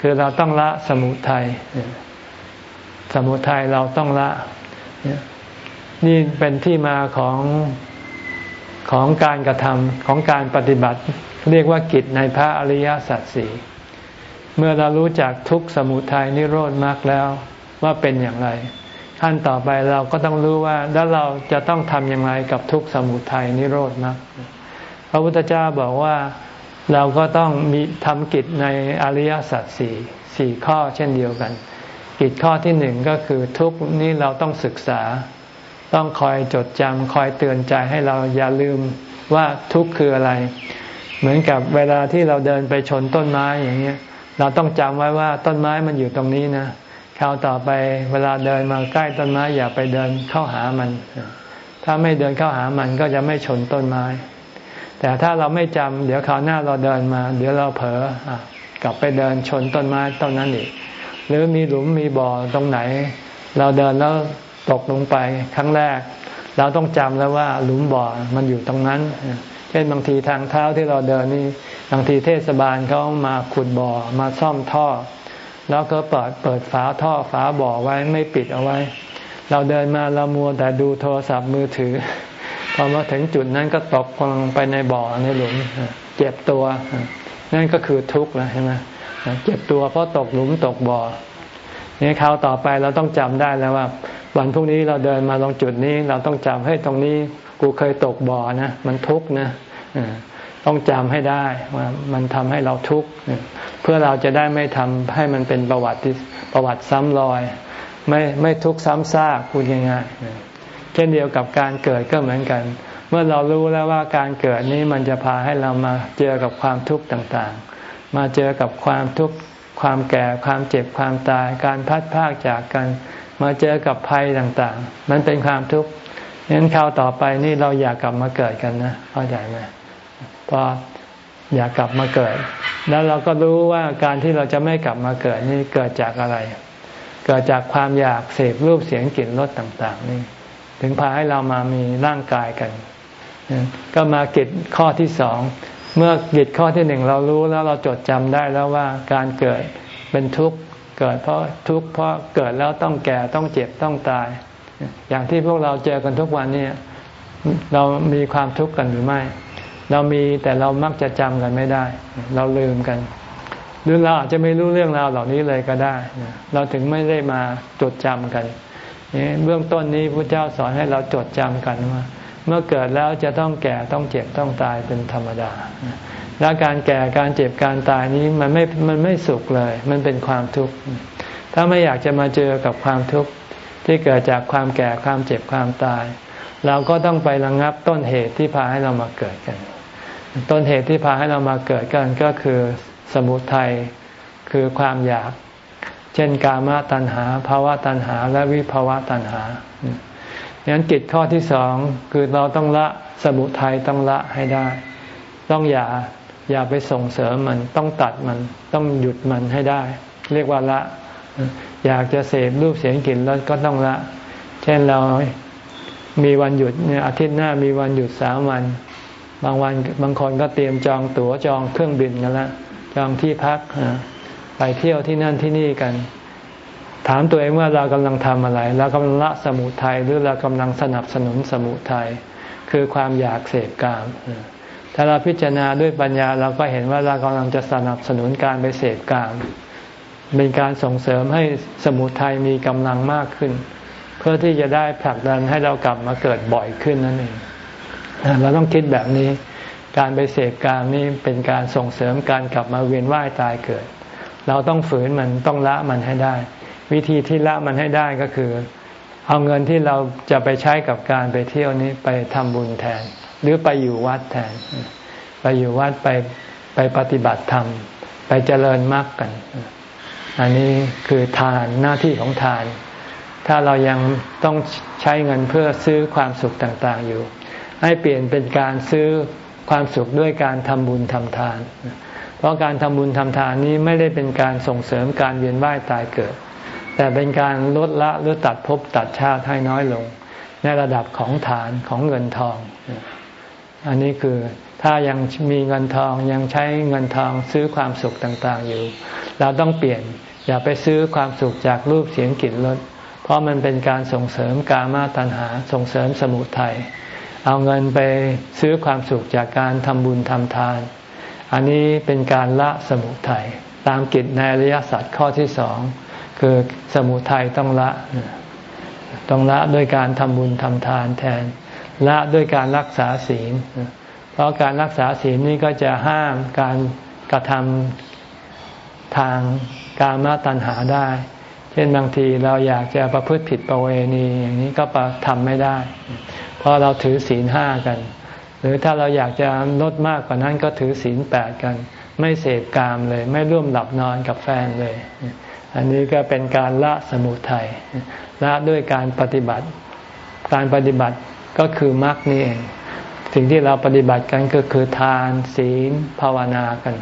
S1: คือเราต้องละสมุทัยสมุทัยเราต้องละ นี่เป็นที่มาของ ของการกระทำของการปฏิบัติ เรียกว่ากิจในพระอริยสัจสี่เมื่อเรารู้จักทุกสมุทัยนิโรธมากแล้วว่าเป็นอย่างไร ขั้นต่อไปเราก็ต้องรู้ว่าแล้วเราจะต้องทำอย่างไรกับทุกสมุทัยนิโรธมากพระพุทธเจ้าบอกว่าเราก็ต้องมีทำกิจในอริยสัจสี่สี่ข้อเช่นเดียวกัน กิจข้อที่หนึ่งก็คือทุกนี้เราต้องศึกษา ต้องคอยจดจำคอยเตือนใจให้เราอย่าลืมว่าทุกข์คืออะไร เหมือนกับเวลาที่เราเดินไปชนต้นไม้อย่างเงี้ย เราต้องจำไว้ว่าต้นไม้มันอยู่ตรงนี้นะคราวต่อไปเวลาเดินมาใกล้ต้นไม้อย่าไปเดินเข้าหามัน ถ้าไม่เดินเข้าหามันก็จะไม่ชนต้นไม้ แต่ถ้าเราไม่จำเดี๋ยวคราวหน้าเราเดินมา เดี๋ยวเราเผลอกลับไปเดินชนต้นไม้ต้นนั้นอีกหรือมีหลุมมีบ่อตรงไหน เราเดินแล้ว ตกลงไปครั้งแรก เราต้องจำแล้วว่าหลุมบ่อมันอยู่ตรงนั้น เช่นบางทีทางเท้าที่เราเดินนี่บางทีเทศบาลเขามาขุดบ่อมาซ่อมท่อ แล้วก็เปิดเปิดฝาท่อฝาบ่อไว้ไม่ปิดเอาไว้ เราเดินมาเรามัวแต่ดูโทรศัพท์มือถือพอมาถึงจุดนั้นก็ตกลงไปในบ่อในหลุมเจ็บตัว นั่นก็คือทุกข์แล้วใช่ไหมเจ็บตัวเพราะตกหลุมตกบ่อ นี่คราวต่อไปเราต้องจำได้แล้วว่า วันพรุ่งนี้เราเดินมาตรงจุดนี้ เราต้องจำให้ตรงนี้กูเคยตกบ่อนะ มันทุกข์นะต้องจำให้ได้ว่ามันทำให้เราทุกข์เพื่อเราจะได้ไม่ทำให้มันเป็นประวัติประวัติซ้ำรอย ไม่ไม่ทุกข์ซ้ำซากพูดง่ายๆเช่นเดียวกับการเกิดก็เหมือนกัน เมื่อเรารู้แล้วว่าการเกิดนี้มันจะพาให้เรามาเจอกับความทุกข์ต่างๆ มาเจอกับความทุกข์ ความแก่ความเจ็บความตาย การพัดพากจากกันมาเจอกับภัยต่างๆ มันเป็นความทุกข์งั้นคราวต่อไปนี่เราอยากกลับมาเกิดกันนะเข้าใจไหมพออยากกลับมาเกิด แล้วเราก็รู้ว่าการที่เราจะไม่กลับมาเกิดนี่เกิดจากอะไร เกิดจากความอยากเสพรูปเสียงกลิ่นรสต่างๆ นี่ ถึงพาให้เรามามีร่างกายกัน ก็มาเกิจข้อที่สอง เมื่อกิจข้อที่หนึ่งเรารู้แล้วเราจดจำได้แล้วว่าการเกิดเป็นทุกข์เกิดเพราะทุกข์เพราะเกิดแล้วต้องแก่ต้องเจ็บต้องตาย อย่างที่พวกเราเจอกันทุกวันนี้เรามีความทุกข์กันหรือไม่ เรามีแต่เรามักจะจำกันไม่ได้ เราลืมกัน หรือเราอาจจะไม่รู้เรื่องราวเหล่านี้เลยก็ได้ เราถึงไม่ได้มาจดจำกันเบื้องต้นนี้พระเจ้าสอนให้เราจดจำกันว่า เมื่อเกิดแล้วจะต้องแก่ต้องเจ็บต้องตายเป็นธรรมดา และการแก่การเจ็บการตายนี้มันไม่มันไม่สุขเลย มันเป็นความทุกข์ถ้าไม่อยากจะมาเจอกับความทุกข์ที่เกิดจากความแก่ความเจ็บความตาย เราก็ต้องไประงงับต้นเหตุที่พาให้เรามาเกิดกัน ต้นเหตุที่พาให้เรามาเกิดกันก็คือสมุทัยคือความอยาก เช่นกามตัณหาภาวะตัณหา และวิภาวะตัณหา ดังนั้นกิจข้อที่สองคือเราต้องละสมุทัยต้องละให้ได้ ต้องอย่าอย่าไปส่งเสริมมันต้องตัดมันต้องหยุดมันให้ได้ เรียกว่าละ อยากจะเสพรูปเสียงกลิ่นรสก็ต้องละ เช่นเรามีวันหยุดเนี่ยอาทิตย์หน้ามีวันหยุดสามวัน บางวันบางคนก็เตรียมจองตั๋วจองเครื่องบินกันล้วจองที่พักไปเที่ยวที่นั่นที่นี่กัน ถามตัวเองว่าเรากำลังทำอะไร เรากำลังละสมุทัยหรือเรากำลังสนับสนุนสมุทัยคือความอยากเสพกาม ถ้าเราพิจารณาด้วยปัญญาเราก็เห็นว่าเรากำลังจะสนับสนุนการไปเสพกาม เป็นการส่งเสริมให้สมุทัยมีกำลังมากขึ้น เพื่อที่จะได้ผลักดันให้เรากลับมาเกิดบ่อยขึ้นนั่นเองเราต้องคิดแบบนี้ การไปเสพกามนี่เป็นการส่งเสริมการกลับมาเวียนว่ายตายเกิด เราต้องฝืนมันต้องละมันให้ได้ วิธีที่ละมันให้ได้ก็คือ เอาเงินที่เราจะไปใช้กับการไปเที่ยวนี้ไปทำบุญแทน หรือไปอยู่วัดแทน ไปอยู่วัดไปไปปฏิบัติธรรม ไปเจริญมรรคกัน อันนี้คือทานหน้าที่ของทาน ถ้าเรายังต้องใช้เงินเพื่อซื้อความสุขต่างๆอยู่ ให้เปลี่ยนเป็นการซื้อความสุขด้วยการทำบุญทำทาน เพราะการทำบุญทำทานนี้ไม่ได้เป็นการส่งเสริมการเวียนว่ายตายเกิด แต่เป็นการลดละหรือตัดภพตัดชาติให้น้อยลง ในระดับของฐานของเงินทอง อันนี้คือถ้ายังมีเงินทองยังใช้เงินทองซื้อความสุขต่างๆอยู่ เราต้องเปลี่ยนอย่าไปซื้อความสุขจากรูปเสียงกลิ่นรสเพราะมันเป็นการส่งเสริมกามาตัณหาส่งเสริมสมุทัยเอาเงินไปซื้อความสุขจากการทำบุญทำทาน อันนี้เป็นการละสมุทัยตามกิจในอริยสัจข้อที่สอง คือสมุทัยต้องละ ต้องละด้วยการทำบุญทำทานแทน ละด้วยการรักษาศีล เพราะการรักษาศีลนี้ก็จะห้ามการกระทำทางกามตัณหาได้ เช่นบางทีเราอยากจะประพฤติผิดประเวณีอย่างนี้ก็ทำไม่ได้ เพราะเราถือศีลห้ากัน หรือถ้าเราอยากจะลดมากกว่านั้นก็ถือศีลแปดกัน ไม่เสพกามเลย ไม่ร่วมหลับนอนกับแฟนเลย อันนี้ก็เป็นการละสมุทัยละด้วยการปฏิบัติ การปฏิบัติก็คือมรรคนี่เองสิ่งที่เราปฏิบัติกันก็คือทานศีลภาวนากัน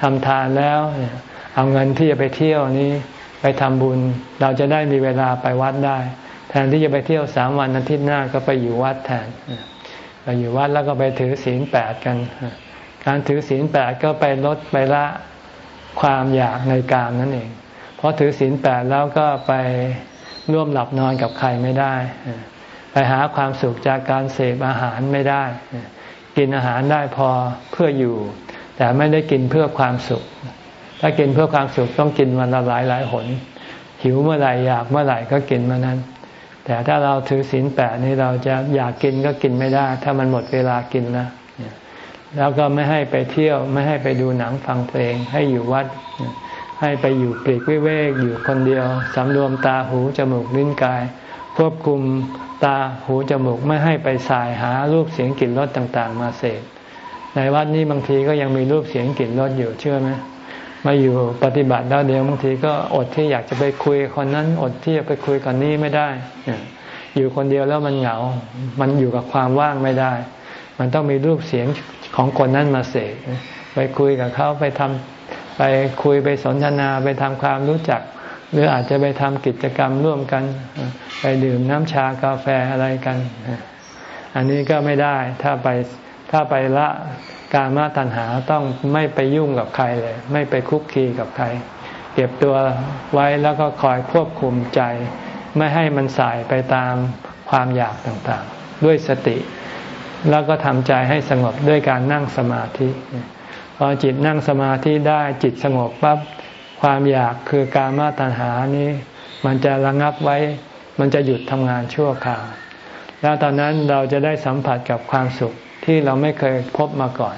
S1: ทำทานแล้วเอาเงินที่จะไปเที่ยวนี้ไปทำบุญ เราจะได้มีเวลาไปวัดได้ แทนที่จะไปเที่ยวสามวันอาทิตย์หน้าก็ไปอยู่วัดแทนไปอยู่วัดแล้วก็ไปถือศีลแปดกัน การถือศีลแปดก็ไปลดไปละความอยากในกามนั่นเอง เพราะถือศีลแปดแล้วก็ไปร่วมหลับนอนกับใครไม่ได้ ไปหาความสุขจากการเสพอาหารไม่ได้ กินอาหารได้พอเพื่ออยู่ แต่ไม่ได้กินเพื่อความสุข ถ้ากินเพื่อความสุขต้องกินวันละหลายหลายหน หิวเมื่อไหร่อยากเมื่อไหร่ก็กินเมื่อนั้น แต่ถ้าเราถือศีลแปดนี่เราจะอยากกินก็กินไม่ได้ ถ้ามันหมดเวลากินนะแล้วก็ไม่ให้ไปเที่ยวไม่ให้ไปดูหนังฟังเพลงให้อยู่วัด ให้ไปอยู่ปลีกวิเวกอยู่คนเดียวสำรวมตาหูจมูกลิ้นกาย ควบคุมตาหูจมูกไม่ให้ไปสายหารูปเสียงกลิ่นรสต่างๆ มาเสพในวัดนี้บางทีก็ยังมีรูปเสียงกลิ่นรสอยู่เชื่อไหมมาอยู่ปฏิบัติแล้วเดียวบางทีก็อดที่อยากจะไปคุยคนนั้น อดที่จะไปคุยกับนี้ไม่ได้ อยู่คนเดียวแล้วมันเหงา มันอยู่กับความว่างไม่ได้ มันต้องมีรูปเสียงของคนนั้นมาเสกไปคุยกับเขาไปทำ ไปคุยไปสนทนาไปทำความรู้จัก หรืออาจจะไปทำกิจกรรมร่วมกัน ไปดื่มน้ำชากาแฟอะไรกัน อันนี้ก็ไม่ได้ถ้าไปถ้าไปละการมาตัณหาต้องไม่ไปยุ่งกับใครเลย ไม่ไปคุกคีกับใคร เก็บตัวไว้แล้วก็คอยควบคุมใจ ไม่ให้มันสายไปตามความอยากต่างๆ ด้วยสติ แล้วก็ทำใจให้สงบด้วยการนั่งสมาธิ พอจิตนั่งสมาธิได้จิตสงบปั๊บความอยากคือการมาตัณหานี้ มันจะระงับไว้ มันจะหยุดทำงานชั่วคราว แล้วตอนนั้นเราจะได้สัมผัสกับความสุขที่เราไม่เคยพบมาก่อน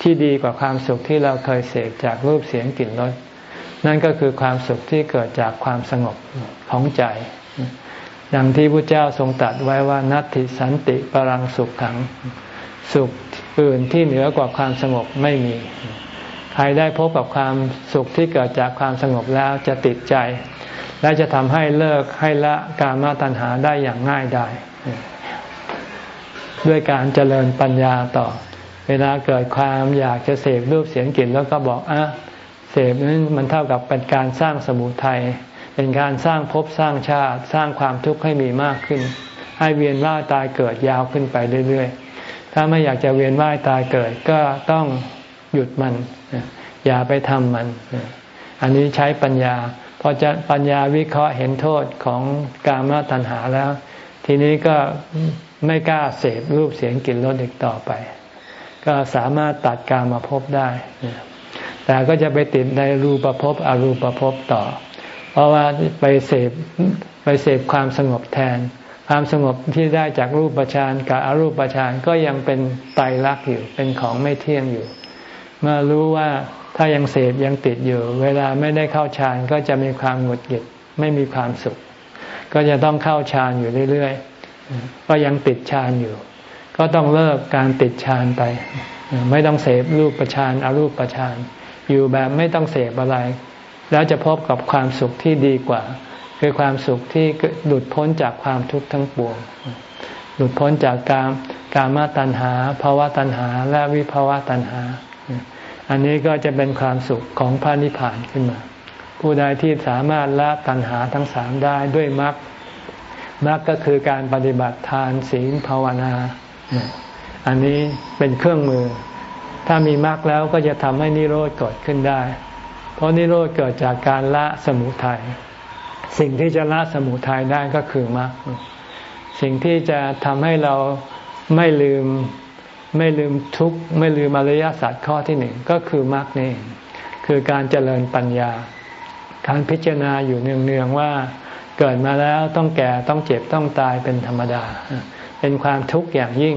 S1: ที่ดีกว่าความสุขที่เราเคยเสกจากรูปเสียงกลิ่นรสนั่นก็คือความสุขที่เกิดจากความสงบของใจ ดังที่พระเจ้าทรงตรัสไว้ว่านัตติสันติปรังสุขขัง สุข อื่นที่เหนือกว่าความสงบไม่มี ใครได้พบกับความสุขที่เกิดจากความสงบแล้วจะติดใจ และจะทำให้เลิกให้ละการมาตัณหาได้อย่างง่ายได้ด้วยการเจริญปัญญาต่อ เวลาเกิดความอยากจะเสพรูปเสียงกลิ่นแล้วก็บอกอะเสพนั้นมันเท่ากับเป็นการสร้างสมุทัยเป็นการสร้างภพสร้างชาติ สร้างความทุกข์ให้มีมากขึ้น ให้เวียนว่ายตายเกิดยาวขึ้นไปเรื่อยๆ ถ้าไม่อยากจะเวียนว่ายตายเกิดก็ต้องหยุดมัน อย่าไปทำมัน อันนี้ใช้ปัญญาพอจะปัญญาวิเคราะห์เห็นโทษของกามตัณหาแล้ว ทีนี้ก็ไม่กล้าเสพรูปเสียงกลิ่นรสอีกต่อไป ก็สามารถตัดกามาพบได้ แต่ก็จะไปติดในรูปภพอรูปภพต่อ เพราะว่าไปเสพไปเสพความสงบแทน ความสงบที่ได้จากรูปฌานกับอรูปฌานก็ยังเป็นไตรลักษณ์อยู่เป็นของไม่เที่ยงอยู่ เมื่อรู้ว่าถ้ายังเสพยังติดอยู่ เวลาไม่ได้เข้าฌานก็จะมีความหงุดหงิดไม่มีความสุข ก็จะต้องเข้าฌานอยู่เรื่อยๆ ก็ยังติดฌานอยู่ ก็ต้องเลิกการติดฌานไป ไม่ต้องเสพรูปประชานอารูปประชานอยู่แบบไม่ต้องเสพอะไร แล้วจะพบกับความสุขที่ดีกว่า คือความสุขที่หลุดพ้นจากความทุกข์ทั้งปวง หลุดพ้นจากการการมาตัณหาภาวะตัณหา และวิภาวะตัณหา อันนี้ก็จะเป็นความสุขของพระนิพพานขึ้นมา ผู้ใดที่สามารถละตัณหาทั้งสามได้ด้วยมรรคมรรคก็คือการปฏิบัติทานศีลภาวนา อันนี้เป็นเครื่องมือ ถ้ามีมรรคแล้วก็จะทำให้นิโรธเกิดขึ้นได้ เพราะนิโรธเกิดจากการละสมุทัย สิ่งที่จะละสมุทัยได้ก็คือมรรคสิ่งที่จะทำให้เราไม่ลืมไม่ลืมทุกข์ไม่ลืมอริยสัจข้อที่หนึ่งก็คือมรรคนี่คือการเจริญปัญญา การพิจารณาอยู่เนืองๆว่าเกิดมาแล้วต้องแก่ต้องเจ็บต้องตายเป็นธรรมดา เป็นความทุกข์อย่างยิ่ง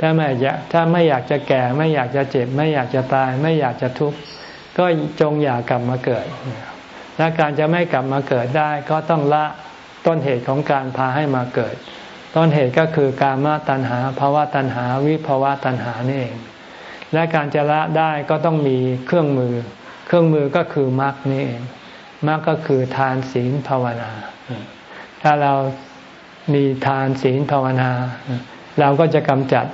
S1: ถ้าไม่อยากถ้าไม่อยากจะแก่ไม่อยากจะเจ็บ ไม่อยากจะตายไม่อยากจะทุกข์ก็จงอย่ากลับมาเกิด และการจะไม่กลับมาเกิดได้ก็ต้องละต้นเหตุของการพาให้มาเกิด ต้นเหตุก็คือการมาตัณหาภาวะตัณหาวิภาวะตัณหานี่เอง และการจะละได้ก็ต้องมีเครื่องมือ เครื่องมือก็คือมรรคนี่เองมรรคก็คือทานศีลภาวนา ถ้าเรามีทานศีลภาวนา เราก็จะกำจัด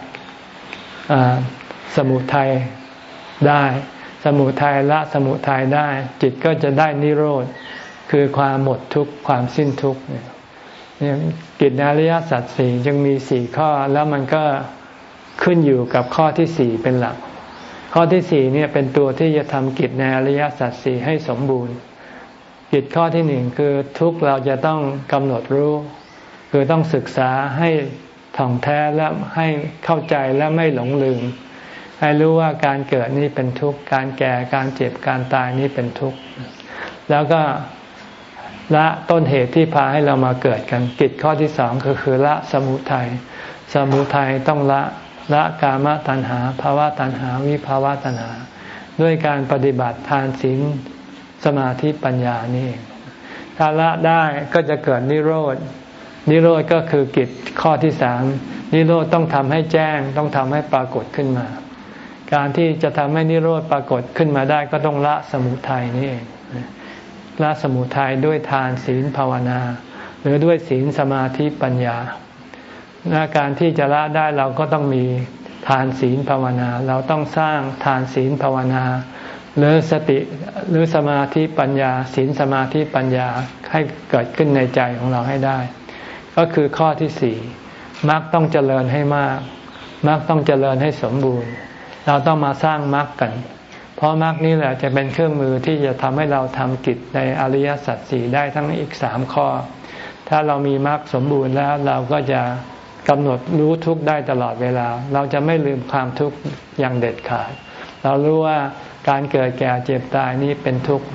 S1: สมุทัยได้ สมุทัยละสมุทัยได้ จิตก็จะได้นิโรธ คือความหมดทุกข์ความสิ้นทุกข์เนี่ยจในอริยสัจสี่จึงมีสี่ข้อแล้วมันก็ขึ้นอยู่กับข้อที่สี่เป็นหลัก ข้อที่สี่เนี่ยเป็นตัวที่จะทำกิจในอริยสัจสี่ให้สมบูรณ์ กิจข้อที่หนึ่งคือทุกเราจะต้องกำหนดรู้ คือต้องศึกษาให้ท่องแท้และให้เข้าใจและไม่หลงลืม ให้รู้ว่าการเกิดนี้เป็นทุกข์ การแก่ การเจ็บ การตายนี้เป็นทุกข์ แล้วก็ละต้นเหตุที่พาให้เรามาเกิดกัน กิจข้อที่สองก็คือละสมุทัย สมุทัยต้องละละกามตัณหาภาวะตัณหา วิภาวะตัณหา ด้วยการปฏิบัติทานศีลสมาธิปัญญานี่ ถ้าละได้ก็จะเกิดนิโรธ นิโรธก็คือกิจข้อที่สามนิโรธต้องทำให้แจ้ง ต้องทำให้ปรากฏขึ้นมา การที่จะทำให้นิโรธปรากฏขึ้นมาได้ก็ต้องละสมุทัยนี่เองละสมุทัยด้วยทานศีลภาวนา หรือด้วยศีลสมาธิปัญญาและการที่จะละได้เราก็ต้องมีทานศีลภาวนา เราต้องสร้างทานศีลภาวนา หรือสติหรือสมาธิปัญญาศีลสมาธิปัญญาให้เกิดขึ้นในใจของเราให้ได้ ก็คือข้อที่สี่มรรคต้องเจริญให้มากมรรคต้องเจริญให้สมบูรณ์ เราต้องมาสร้างมรรคกัน เพราะมรรคนี้แหละจะเป็นเครื่องมือที่จะทำให้เราทำกิจในอริยสัจสี่ได้ทั้งอีกสามข้อ ถ้าเรามีมรรคสมบูรณ์แล้วเราก็จะกำหนดรู้ทุกข์ได้ตลอดเวลา เราจะไม่ลืมความทุกข์อย่างเด็ดขาด เรารู้ว่าการเกิดแก่เจ็บตายนี้เป็นทุกข์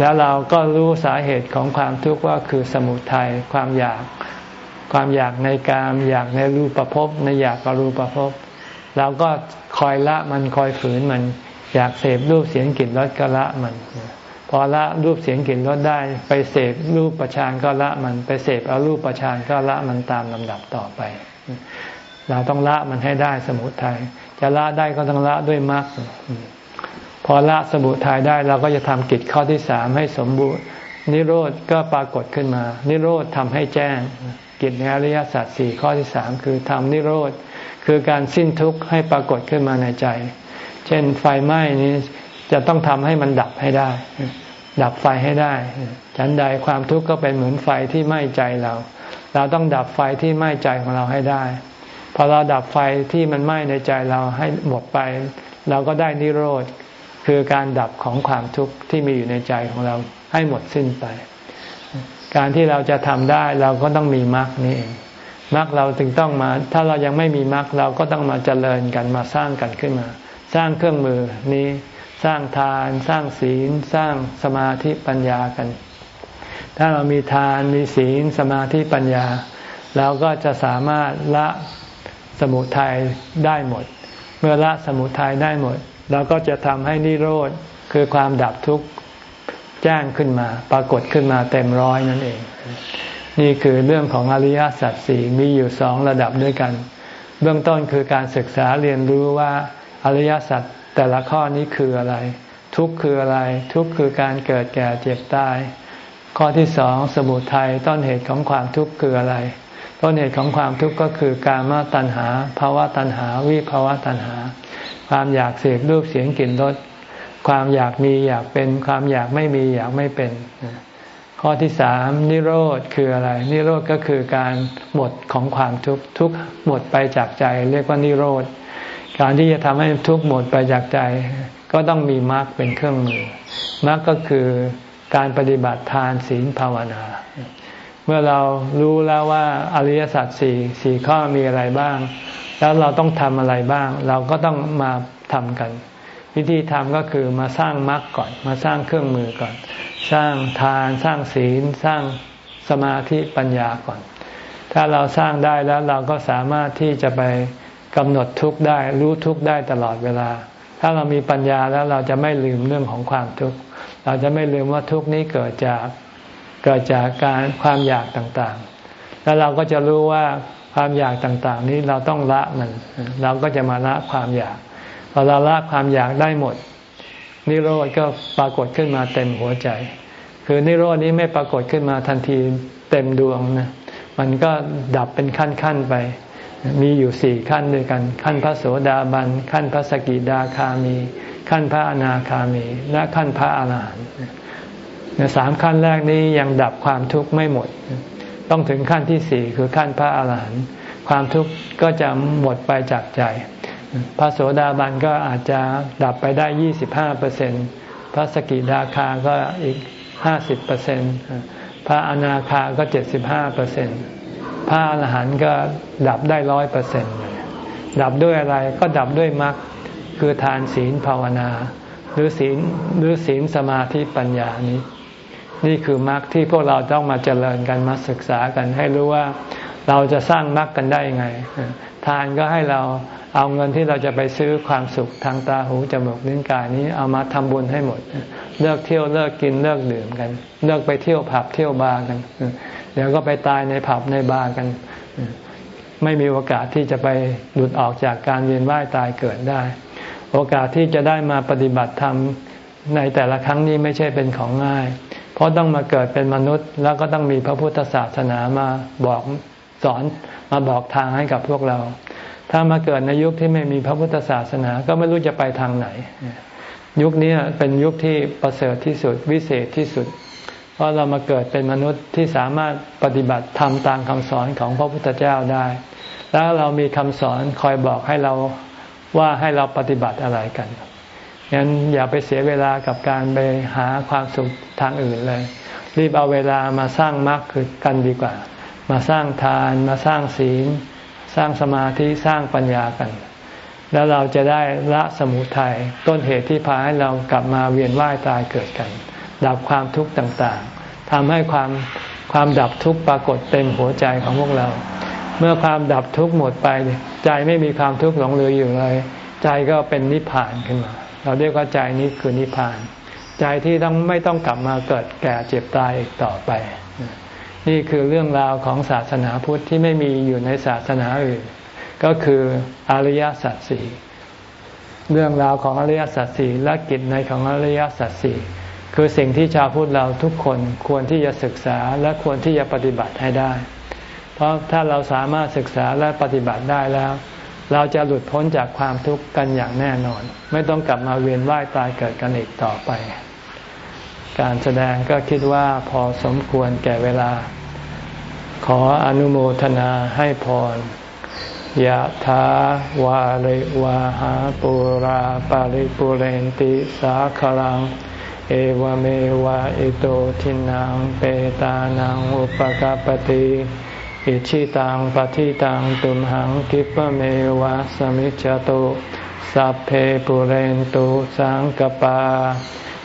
S1: แล้วเราก็รู้สาเหตุของความทุกข์ว่าคือสมุทัยความอยาก ความอยากในกามอยากในรูปภพบในอยากกรูปภพบ เราก็คอยละมันคอยฝืนมัน อยากเสพรูปเสียงกลิ่นรสก็ละมัน พอละรูปเสียงกลิ่นรสได้ ไปเสพรูปประชานก็ละมัน ไปเสพเอารูปประชานก็ละมันตามลำดับต่อไป เราต้องละมันให้ได้สมุทัยจะละได้ก็ต้องละด้วยมรรคพอละสมุทัยได้เราก็จะทำกิจข้อที่สามให้สมบูรณ์ นิโรธก็ปรากฏขึ้นมา นิโรธทำให้แจ้ง กิจในอริยสัจสี่ข้อที่สามคือทำนิโรธ คือการสิ้นทุกข์ให้ปรากฏขึ้นมาในใจ เช่นไฟไหม้นี้จะต้องทำให้มันดับให้ได้ ดับไฟให้ได้ ฉันใดความทุกข์ก็เป็นเหมือนไฟที่ไหม้ใจเรา เราต้องดับไฟที่ไหม้ใจของเราให้ได้ พอเราดับไฟที่มันไหม้ในใจเราให้หมดไป เราก็ได้นิโรธ คือการดับของความทุกข์ที่มีอยู่ในใจของเราให้หมดสิ้นไป การที่เราจะทำได้เราก็ต้องมีมรรคนี่เอง มรรคเราจึงต้องมา ถ้าเรายังไม่มีมรรคเราก็ต้องมาเจริญกันมาสร้างกันขึ้นมา สร้างเครื่องมือนี้สร้างทาน สร้างศีล สร้างสมาธิปัญญากัน ถ้าเรามีทานมีศีลสมาธิปัญญา เราก็จะสามารถละสมุทัยได้หมด เมื่อละสมุทัยได้หมดเราก็จะทำให้นิโรธคือความดับทุกข์แจ้งขึ้นมา ปรากฏขึ้นมาเต็มร้อยนั่นเอง นี่คือเรื่องของอริยสัจสี่มีอยู่สองระดับด้วยกัน เบื้องต้นคือการศึกษาเรียนรู้ว่าอริยสัจแต่ละข้อนี้คืออะไร ทุกข์คืออะไร ทุกข์คือการเกิดแก่เจ็บตาย ข้อที่สองสมุทัยต้นเหตุของความทุกข์คืออะไร ต้นเหตุของความทุกข์ก็คือการมาตัณหาภาวะตัณหา วิภาวะตัณหา ความอยากเสพรูปเสียงกลิ่นรสความอยากมีอยากเป็น ความอยากไม่มีอยากไม่เป็น ข้อที่สามนิโรธคืออะไร นิโรธก็คือการหมดของความทุกข์ทุกหมดไปจากใจ เรียกว่านิโรธ การที่จะทำให้ทุกข์หมดไปจากใจ ก็ต้องมีมรรคเป็นเครื่องมือมรรคก็คือการปฏิบัติทานศีลภาวนา เมื่อเรารู้แล้วว่าอริยสัจสี่สี่ข้อมีอะไรบ้าง แล้วเราต้องทำอะไรบ้าง เราก็ต้องมาทำกัน วิธีทำก็คือมาสร้างมรรคก่อน มาสร้างเครื่องมือก่อน สร้างทานสร้างศีล สร้างสมาธิปัญญาก่อน ถ้าเราสร้างได้แล้วเราก็สามารถที่จะไปกำหนดทุกข์ได้ รู้ทุกข์ได้ตลอดเวลา ถ้าเรามีปัญญาแล้วเราจะไม่ลืมเรื่องของความทุกข์เราจะไม่ลืมว่าทุกข์นี้เกิดจากเกิดจากการความอยากต่างๆ แล้วเราก็จะรู้ว่าความอยากต่างๆ นี้เราต้องละมัน เราก็จะมาละความอยาก พอเราละความอยากได้หมด นิโรธก็ปรากฏขึ้นมาเต็มหัวใจ คือนิโรธนี้ไม่ปรากฏขึ้นมาทันทีเต็มดวงนะมันก็ดับเป็นขั้นๆไป มีอยู่สี่ขั้นด้วยกัน ขั้นพระโสดาบัน ขั้นพระสกิดาคามี ขั้นพระอนาคามี และขั้นพระอาหารหันต์สามขั้นแรกนี้ยังดับความทุกข์ไม่หมด ต้องถึงขั้นที่สี่คือขั้นพระอาหารหันต์ความทุกข์ก็จะหมดไปจากใจ พระโสดาบันก็อาจจะดับไปได้ยี่สิบห้าเปอร์เซ็นพระสกิดาคาก็อีกห้าสิบเปอร์เซ็นพระอนาคาก็เจ็ดสิบห้าเปอร์เซ็นพระอรหันต์ก็ดับได้ร้อยเปอร์เซ็นต์ดับด้วยอะไรก็ดับด้วยมรรคคือทานศีลภาวนา หรือศีลหรือศีลสมาธิปัญญานี้ นี่คือมรรคที่พวกเราต้องมาเจริญกันมาศึกษากันให้รู้ว่าเราจะสร้างมรรคกันได้ยังไง ทานก็ให้เราเอาเงินที่เราจะไปซื้อความสุขทางตาหูจมูกลิ้นกายนี้เอามาทำบุญให้หมด เลิกเที่ยวเลิกกินเลิกดื่มกัน เลิกไปเที่ยวผับเที่ยวบาร์กัน เดี๋ยวก็ไปตายในผับในบาร์กัน ไม่มีโอกาสที่จะไปหลุดออกจากการเวียนว่ายตายเกิดได้ โอกาสที่จะได้มาปฏิบัติธรรมในแต่ละครั้งนี้ไม่ใช่เป็นของง่าย เพราะต้องมาเกิดเป็นมนุษย์ แล้วก็ต้องมีพระพุทธศาสนามาบอก สอนมาบอกทางให้กับพวกเรา ถ้ามาเกิดในยุคที่ไม่มีพระพุทธศาสนาก็ไม่รู้จะไปทางไหน ยุคนี้เป็นยุคที่ประเสริฐที่สุดวิเศษที่สุด เพราะเรามาเกิดเป็นมนุษย์ที่สามารถปฏิบัติทำตามคำสอนของพระพุทธเจ้าได้ แล้วเรามีคำสอนคอยบอกให้เราว่าให้เราปฏิบัติอะไรกันงั้นอย่าไปเสียเวลากับการไปหาความสุขทางอื่นเลย รีบเอาเวลามาสร้างมรรคคือกันดีกว่า มาสร้างทานมาสร้างศีล สร้างสมาธิสร้างปัญญากัน แล้วเราจะได้ละสมุทัยต้นเหตุที่พาให้เรากลับมาเวียนว่ายตายเกิดกัน ดับความทุกข์ต่างๆทำให้ความความดับทุกข์ปรากฏเต็มหัวใจของพวกเรา เมื่อความดับทุกข์หมดไป ใจไม่มีความทุกข์หลงเหลืออยู่เลย ใจก็เป็นนิพพานขึ้นมา เราเรียกว่าใจนี้คือนิพพาน ใจที่ต้องไม่ต้องกลับมาเกิดแก่เจ็บตายอีกต่อไป นี่คือเรื่องราวของศาสนาพุทธที่ไม่มีอยู่ในศาสนาอื่น ก็คืออริยสัจสี่เรื่องราวของอริยสัจสี่และกิจในของอริยสัจสี่คือสิ่งที่ชาวพุทธเราทุกคนควรที่จะศึกษาและควรที่จะปฏิบัติให้ได้ เพราะถ้าเราสามารถศึกษาและปฏิบัติได้แล้ว เราจะหลุดพ้นจากความทุกข์กันอย่างแน่นอน ไม่ต้องกลับมาเวียนว่ายตายเกิดกันอีกต่อไป การแสดงก็คิดว่าพอสมควรแก่เวลา ขออนุโมทนาให้พรยะถาวาริวาหาปุราปาริปุเรนติสาคลัง เอวเมวะอิโตทินังเปตานังอุปกาปติอิชิตังปฏิตังตุมหังกิปเมวะสมิจจตุสัพเพปุเรนตุสังกปา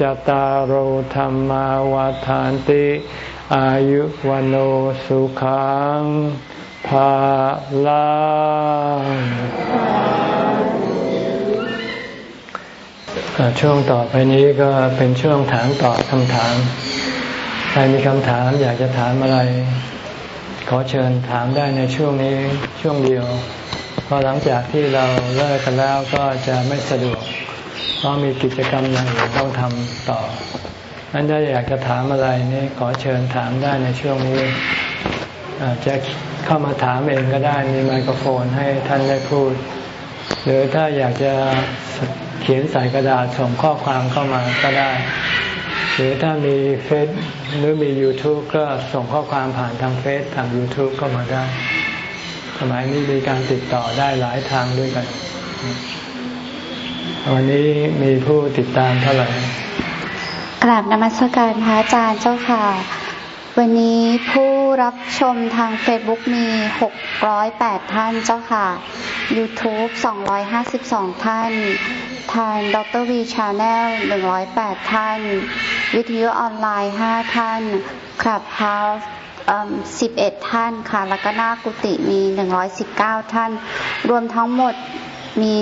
S1: จตารโหธรรมวาทานติ อายุวันโอสุขังภาลังช่วงต่อไปนี้ก็เป็นช่วงถามตอบคำถาม ใครมีคำถามอยากจะถามอะไร ขอเชิญถามได้ในช่วงนี้ช่วงเดียว เพราะหลังจากที่เราเลิกกันแล้วก็จะไม่สะดวก เพราะมีกิจกรรมอย่างอื่นต้องทำต่อนั้นถ้าอยากจะถามอะไรนี่ขอเชิญถามได้ในช่วงนี้อาจจะเข้ามาถามเองก็ได้มีไมโครโฟนให้ท่านได้พูด หรือถ้าอยากจะเขียนใส่กระดาษส่งข้อความเข้ามาก็ได้ หรือถ้ามีเฟซหรือมี YouTube ก็ส่งข้อความผ่านทางเฟซทาง YouTube ก็มาได้ สมัยนี้มีการติดต่อได้หลายทางด้วยกัน วันนี้มีผู้ติดตามเท่าไหร่
S2: กราบนมัสการพระอาจารย์เจ้าค่ะ วันนี้ผู้รับชมทาง Facebook มี 608 ท่านเจ้าค่ะ YouTube 252 ท่าน ทางดร.วี channel 108 ท่าน วิทยุออนไลน์ 5 ท่าน Clubhouse 11ท่านค่ะ แล้วก็หน้ากุฏิมี119ท่าน รวมทั้งหมด มี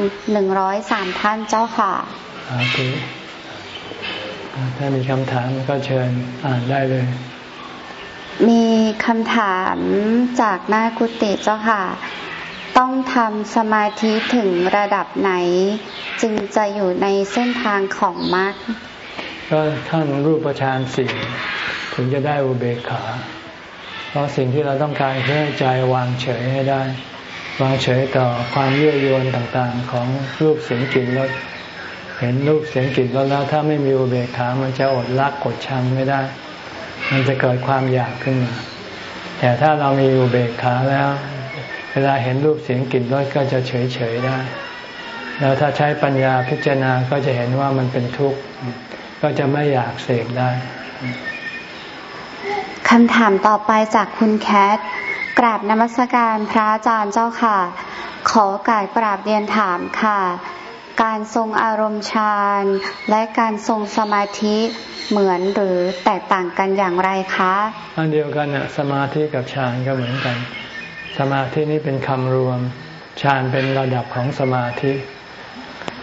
S2: 1,103ท่านเจ้าค่ะ
S1: ถ้ามีคำถามก็เชิญอ่านได้เลย
S2: มีคำถามจากหน้ากุฏิเจ้าค่ะ ต้องทำสมาธิถึงระดับไหน จึงจะอยู่ในเส้นทางของมรรค
S1: ก็ท่านรูปฌานสี่ถึงจะได้อุเบกขา เพราะสิ่งที่เราต้องการคือให้ใจวางเฉยให้ได้ วางเฉยต่อความเยื่อโยนต่างๆ ของรูปเสียงกลิ่นรสเห็นรูปเสียงกลิ่นรสแล้วถ้าไม่มีอุเบกขามันจะอดรักกดชังไม่ได้ มันจะเกิดความอยากขึ้นมา แต่ถ้าเรามีอุเบกขาแล้ว เวลาเห็นรูปเสียงกลิ่นรสก็จะเฉยเฉยได้ แล้วถ้าใช้ปัญญาพิจารณาก็จะเห็นว่ามันเป็นทุกข์ก็จะไม่อยากเสกได้
S2: คำถามต่อไปจากคุณแคท กราบนมัสการพระอาจารย์เจ้าค่ะ ขอการกราบเรียนถามค่ะ การทรงอารมณ์ฌานและการทรงสมาธิเหมือนหรือแตกต่างกันอย่างไรคะ
S1: อันเดียวกันอะสมาธิกับฌานก็เหมือนกัน สมาธินี้เป็นคำรวมฌานเป็นระดับของสมาธิ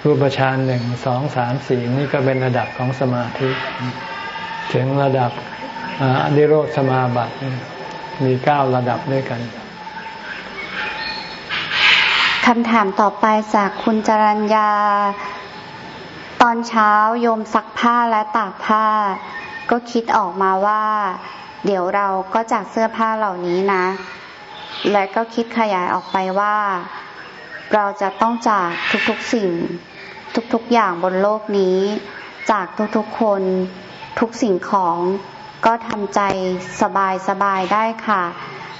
S1: รูปฌานหนึ่งสองสามสี่นี่ก็เป็นระดับของสมาธิ ถึงระดับอนิโรธสมาบัติ มีเก้าระดับด้วยกัน
S2: คำถามต่อไปจากคุณจรัญญา ตอนเช้าโยมซักผ้าและตากผ้า ก็คิดออกมาว่า เดี๋ยวเราก็จากเสื้อผ้าเหล่านี้นะ และก็คิดขยายออกไปว่า เราจะต้องจากทุกๆสิ่ง ทุกๆอย่างบนโลกนี้ จากทุกๆคน ทุกสิ่งของ ก็ทำใจสบายๆได้ค่ะ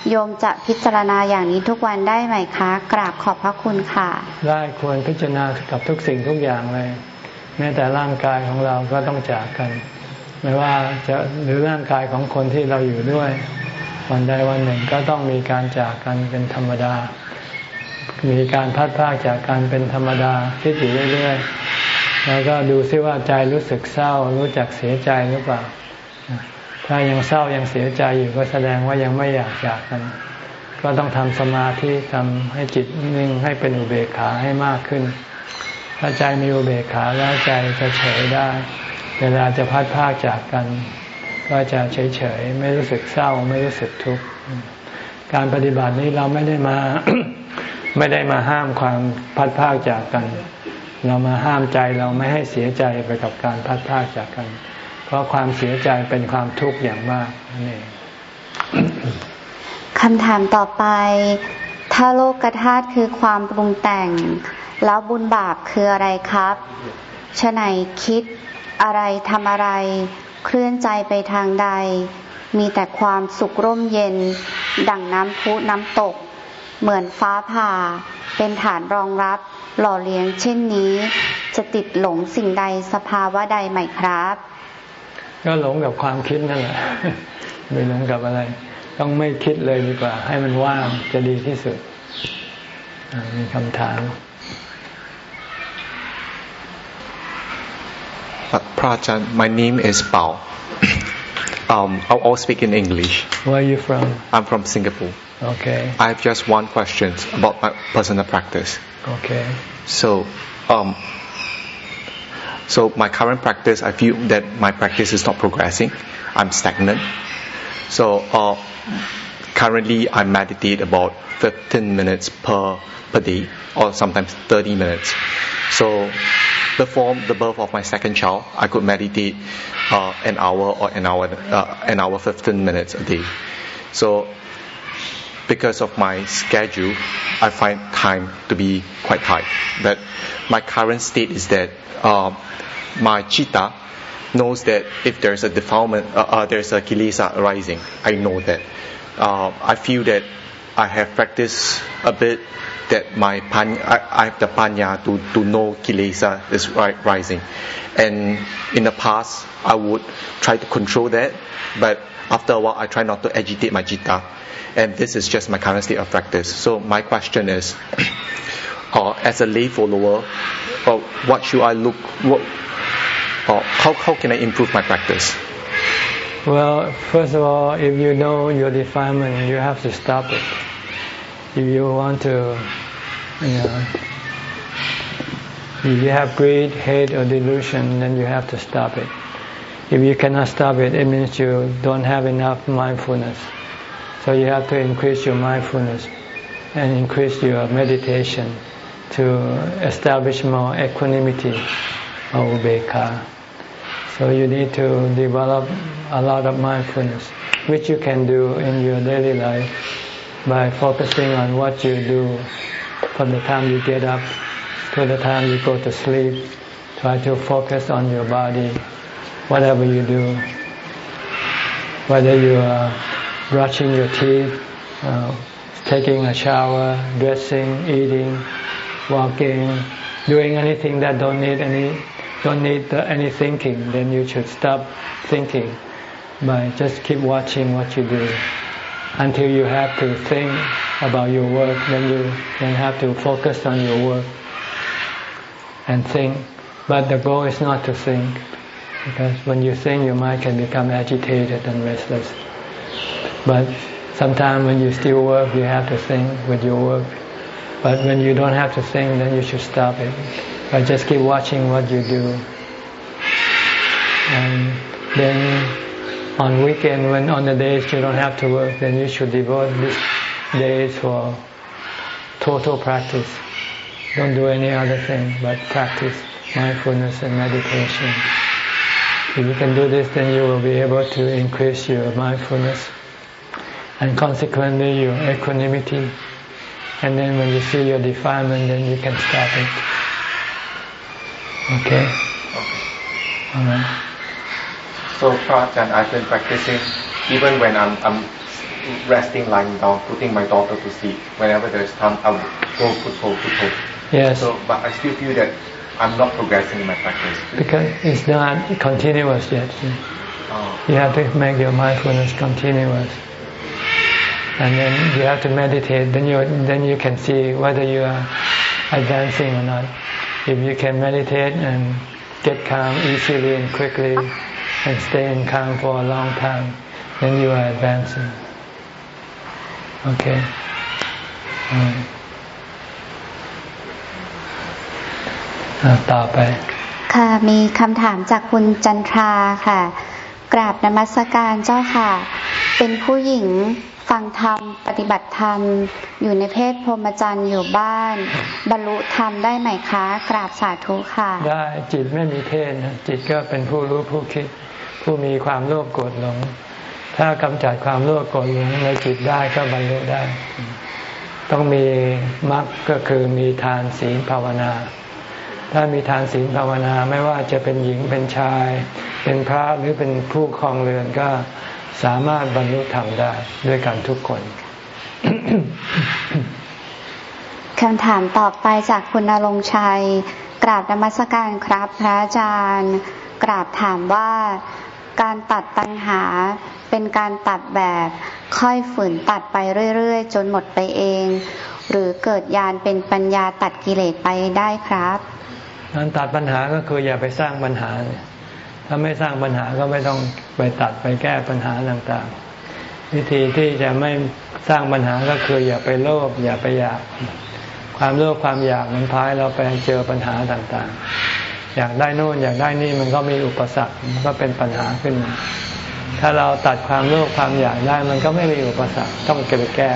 S2: โยมจะพิจารณาอย่างนี้ทุกวันได้ไหมคะ กราบขอบพระคุณค่ะ
S1: ได้ควรพิจารณากับทุกสิ่งทุกอย่างเลย แม้แต่ร่างกายของเราก็ต้องจากกัน ไม่ว่าจะหรือร่างกายของคนที่เราอยู่ด้วย วันใดวันหนึ่งก็ต้องมีการจากกันเป็นธรรมดา มีการพัดพากจากกันเป็นธรรมดาคิดอยู่เรื่อยๆแล้วก็ดูซิว่าใจรู้สึกเศร้า รู้จักเสียใจหรือเปล่า ถ้ายังเศร้ายังเสียใจอยู่ก็แสดงว่ายังไม่อยากจากกัน ก็ต้องทำสมาธิทำให้จิตนิ่งให้เป็นอุเบกขาให้มากขึ้น ถ้าใจมีอุเบกขาแล้วใจจะเฉยได้ เวลาจะพัดพากจากกัน ก็จะเฉยเฉยไม่รู้สึกเศร้าไม่รู้สึกทุกข์การปฏิบัตินี้เราไม่ได้มาไม่ได้มาห้ามความพัดพากจากกัน เรามาห้ามใจเราไม่ให้เสียใจไปกับการพัดพากจากกัน ราะความเสียใจเป็นความทุกข์อย่างมากนี่
S2: คำถามต่อไป ถ้าโลกธาตุคือความปรุงแต่ง แล้วบุญบาปคืออะไรครับชะไหนคิดอะไรทำอะไร เคลื่อนใจไปทางใด มีแต่ความสุขร่มเย็น ดั่งน้ำพุน้ำตก เหมือนฟ้าผ่า เป็นฐานรองรับ หล่อเลี้ยงเช่นนี้ จะติดหลงสิ่งใดสภาวะใดไหมครับ
S1: ก็หลงกับความคิดนั่นแหละไม่หลงกับอะไร ต้องไม่คิดเลยดีกว่า ให้มันว่างจะดีที่สุดมีคำถาม
S3: พระอาจารย์ my name is Bao um I'll, I'll speak in English
S1: where are you from
S3: I'm from Singapore
S1: okay
S3: I have just one question about my personal practice
S1: okay
S3: so um So my current practice, I feel that my practice is not progressing. I'm stagnant. So uh, currently I meditate about 15 minutes per per day, or sometimes 30 minutes. So before the birth of my second child, I could meditate uh, an hour or an hour, uh, an hour 15 minutes a day. So because of my schedule, I find time to be quite tight. But my current state is that my chitta knows that if there's a defilement, uh, uh, there's a kilesa arising, I know that. Uh, I feel that I have practiced a bit that my pan, I, I have the panya to, to know kilesa is rising. And in the past, I would try to control that, but after a while, I try not to agitate my chitta. And this is just my current state of practice. So my question is, uh, as a lay follower, uh, what should I look, what, uh, how, how can I improve my practice?
S1: Well, first of all, if you know your defilement, you have to stop it. If you want to, you know, if you have greed, hate, or delusion, then you have to stop it. If you cannot stop it, it means you don't have enough mindfulness. So you have to increase your mindfulness and increase your meditation to establish more equanimity or ubeka. So you need to develop a lot of mindfulness, which you can do in your daily life by focusing on what you do from the time you get up to the time you go to sleep. Try to focus on your body, whatever you do. Whether you are brushing your teeth, uh, taking a shower, dressing, eating, walking, doing anything that don't need any don't need any thinking, then you should stop thinking by just keep watching what you do until you have to think about your work. Then you then have to focus on your work and think. But the goal is not to think, because when you think, your mind can become agitated and restless. But sometimes when you still work, you have to think with your work. But when you don't have to think, then you should stop it. But just keep watching what you do. And then on weekend, when on the days you don't have to work, then you should devote these days for total practice. Don't do any other thing but practice mindfulness and meditation. If you can do this, then you will be able to increase your mindfulness and consequently your equanimity. And then when you see your defilement, then you can stop it. Okay? Okay. Alright.
S3: So, Prajhan, I've been practicing even when I'm, I'm resting, lying down, putting my daughter to sleep. Whenever there's time, I will go put put put
S1: Yes.
S3: So, but I still feel that I'm not progressing in my practice.
S1: Because it's not continuous yet.
S3: Oh.
S1: You have to make your mindfulness continuous And then you have to meditate, then you then you can see whether you are advancing or not. If you can meditate and get calm easily and quickly and stay in calm for a long time, then you are advancing. Okay. Alright. อ่ะต่อไป
S2: ค่ะมีคำถามจากคุณจันทราค่ะ กราบนมัสการเจ้าค่ะ เป็นผู้หญิง ฟังธรรม ปฏิบัติธรรม อยู่ในเพศพรหมจรรย์อยู่บ้าน บรรลุธรรมได้ไหมคะ กราบสาธุค่ะ
S1: ได้จิตไม่มีเพศนะจิตก็เป็นผู้รู้ผู้คิด ผู้มีความโลภโกรธหลง ถ้ากำจัดความโลภโกรธหลงในจิตได้ก็บรรลุได้ ต้องมีมรรคก็คือมีทานศีลภาวนา ถ้ามีทานศีลภาวนาไม่ว่าจะเป็นหญิงเป็นชาย เป็นพระหรือเป็นผู้ครองเรือนก็ สามารถบรรลุธรรมได้ด้วยกันทุกคน
S2: คำถามต่อไปจากคุณนรงค์ชัย กราบนมัสการครับ พระอาจารย์ กราบถามว่าการตัดตัณหาเป็นการตัดแบบค่อยฝืนตัดไปเรื่อยๆ จนหมดไปเอง หรือเกิดญาณเป็นปัญญาตัดกิเลสไปได้ครับ
S1: การตัดปัญหาก็คืออย่าไปสร้างปัญหาเนี่ย ถ้าไม่สร้างปัญหาก็ไม่ต้องไปตัดไปแก้ปัญหาต่างๆ วิธีที่จะไม่สร้างปัญหาก็คืออย่าไปโลภอย่าไปอยาก ความโลภความอยากมันพายเราไปเจอปัญหาต่างๆ อยากได้นู่นอยากได้นี่มันก็มีอุปสรรคมันก็เป็นปัญหาขึ้นมาถ้าเราตัดความโลภความอยากได้มันก็ไม่มีอุปสรรคต้องเก็บแก้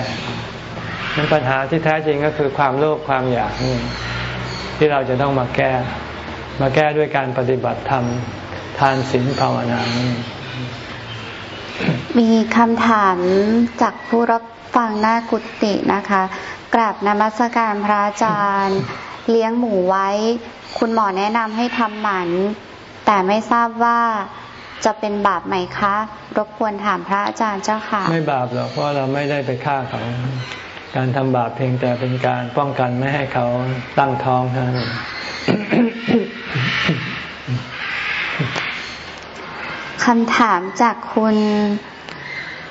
S1: มันปัญหาที่แท้จริงก็คือความโลภความอยากนี่ที่เราจะต้องมาแก้ มาแก้ด้วยการปฏิบัติธรรม ทานศีลภาวนา
S2: มีคำถามจากผู้รับฟังหน้ากุฏินะคะ กราบนมัสการพระอาจารย์ เลี้ยงหมูไว้ คุณหมอแนะนำให้ทำหมัน แต่ไม่ทราบว่าจะเป็นบาปไหมคะ รบกวนถามพระอาจารย์เจ้าค่ะ
S1: ไม่บาปหรอกเพราะเราไม่ได้ไปฆ่าเขา การทำบาปเพียงแต่เป็นการป้องกันไม่ให้เขาตั้งท้องเท่านั้น
S2: คำถามจากคุณ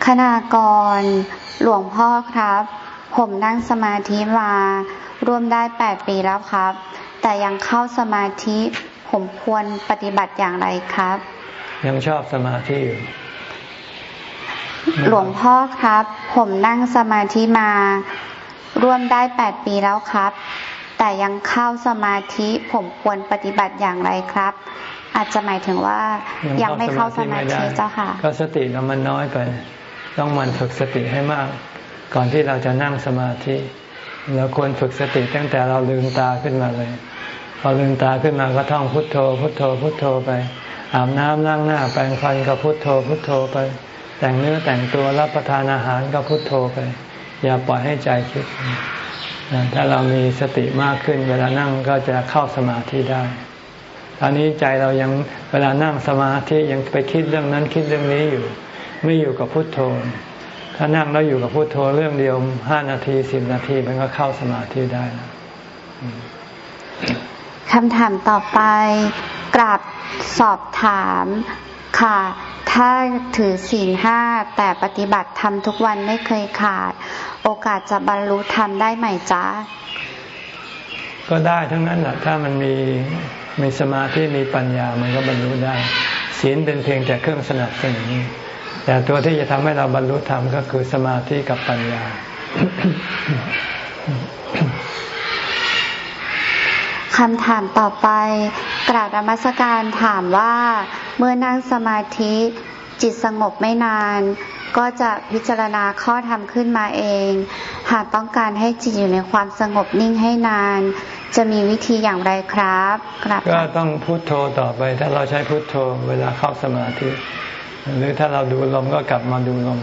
S2: คณากร หลวงพ่อครับ ผมนั่งสมาธิมา ร่วมได้แปดปีแล้วครับ แต่ยังเข้าสมาธิผมควรปฏิบัติอย่างไรครับ
S1: ยังชอบสมาธิอยู่
S2: หลวงพ่อครับ ผมนั่งสมาธิมา ร่วมได้แปดปีแล้วครับ แต่ยังเข้าสมาธิผมควรปฏิบัติอย่างไรครับ อาจจะหมายถึงว่ายังไม่เข้าสมาธิเจ้าค่ะ
S1: ก็สติเรามันน้อยไป ต้องมันฝึกสติให้มาก ก่อนที่เราจะนั่งสมาธิเราควรฝึกสติตั้งแต่เราลืมตาขึ้นมาเลย พอลืมตาขึ้นมาก็ท่องพุทโธ พุทโธ พุทโธไป อาบน้ำล้างหน้าแปรงฟันก็พุทโธ พุทโธไป แต่งเนื้อแต่งตัวรับประทานอาหารก็พุทโธไป อย่าปล่อยให้ใจคิดถ้าเรามีสติมากขึ้น เวลานั่งก็จะเข้าสมาธิได้ ตอนนี้ใจเรายังเวลานั่งสมาธิยังไปคิดเรื่องนั้นคิดเรื่องนี้อยู่ ไม่อยู่กับพุทโธ ถ้านั่งแล้วอยู่กับพุทโธเรื่องเดียวห้านาทีสิบนาทีมันก็เข้าสมาธิได้แล้ว
S2: คำถามต่อไปกราบสอบถามค่ะ ถ้าถือศีลห้าแต่ปฏิบัติทำทุกวันไม่เคยขาด โอกาสจะบรรลุธรรมได้ไหมจ๊ะ
S1: ก็ได้ทั้งนั้นแหละถ้ามันมี มีสมาธิมีปัญญามันก็บรรลุได้ ศีลเป็นเพียงแต่เครื่องสนับสนุนแต่ตัวที่จะทำให้เราบรรลุธรรมก็คือสมาธิกับปัญญา
S2: คำถามต่อไปกราบรมสการถามว่าเมื่อนั่งสมาธิจิตสงบไม่นาน ก็จะพิจารณาข้อธรรมขึ้นมาเอง หากต้องการให้จิตอยู่ในความสงบนิ่งให้นาน จะมีวิธีอย่างไรครับ
S1: ก็ต้องพุโทโธต่อไป ถ้าเราใช้พุโทโธเวลาเข้าสมาธิหรือถ้าเราดูลมก็กลับมาดูลม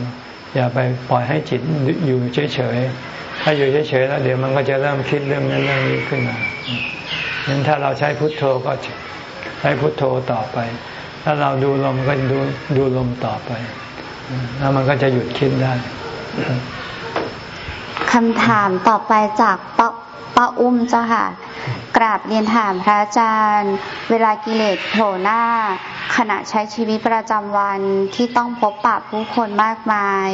S1: อย่าไปปล่อยให้จิตอยู่เฉยๆถ้าอยู่เฉยๆแล้วเดี๋ยวมันก็จะเริ่มคิดเรื่องนั้นเรื่องนี้ขึ้นมางั้นถ้าเราใช้พุทโธก็ใช้พุทโธต่อไป ถ้าเราดูลมก็ดูดูลมต่อไป แล้วมันก็จะหยุดคิดได้
S2: คำถามต่อไปจากป้าป้าอุ้มเจ้าค่ะ กราบเรียนถามพระอาจารย์ เวลากิเลสโผล่หน้า ขณะใช้ชีวิตประจำวันที่ต้องพบปะผู้คนมากมาย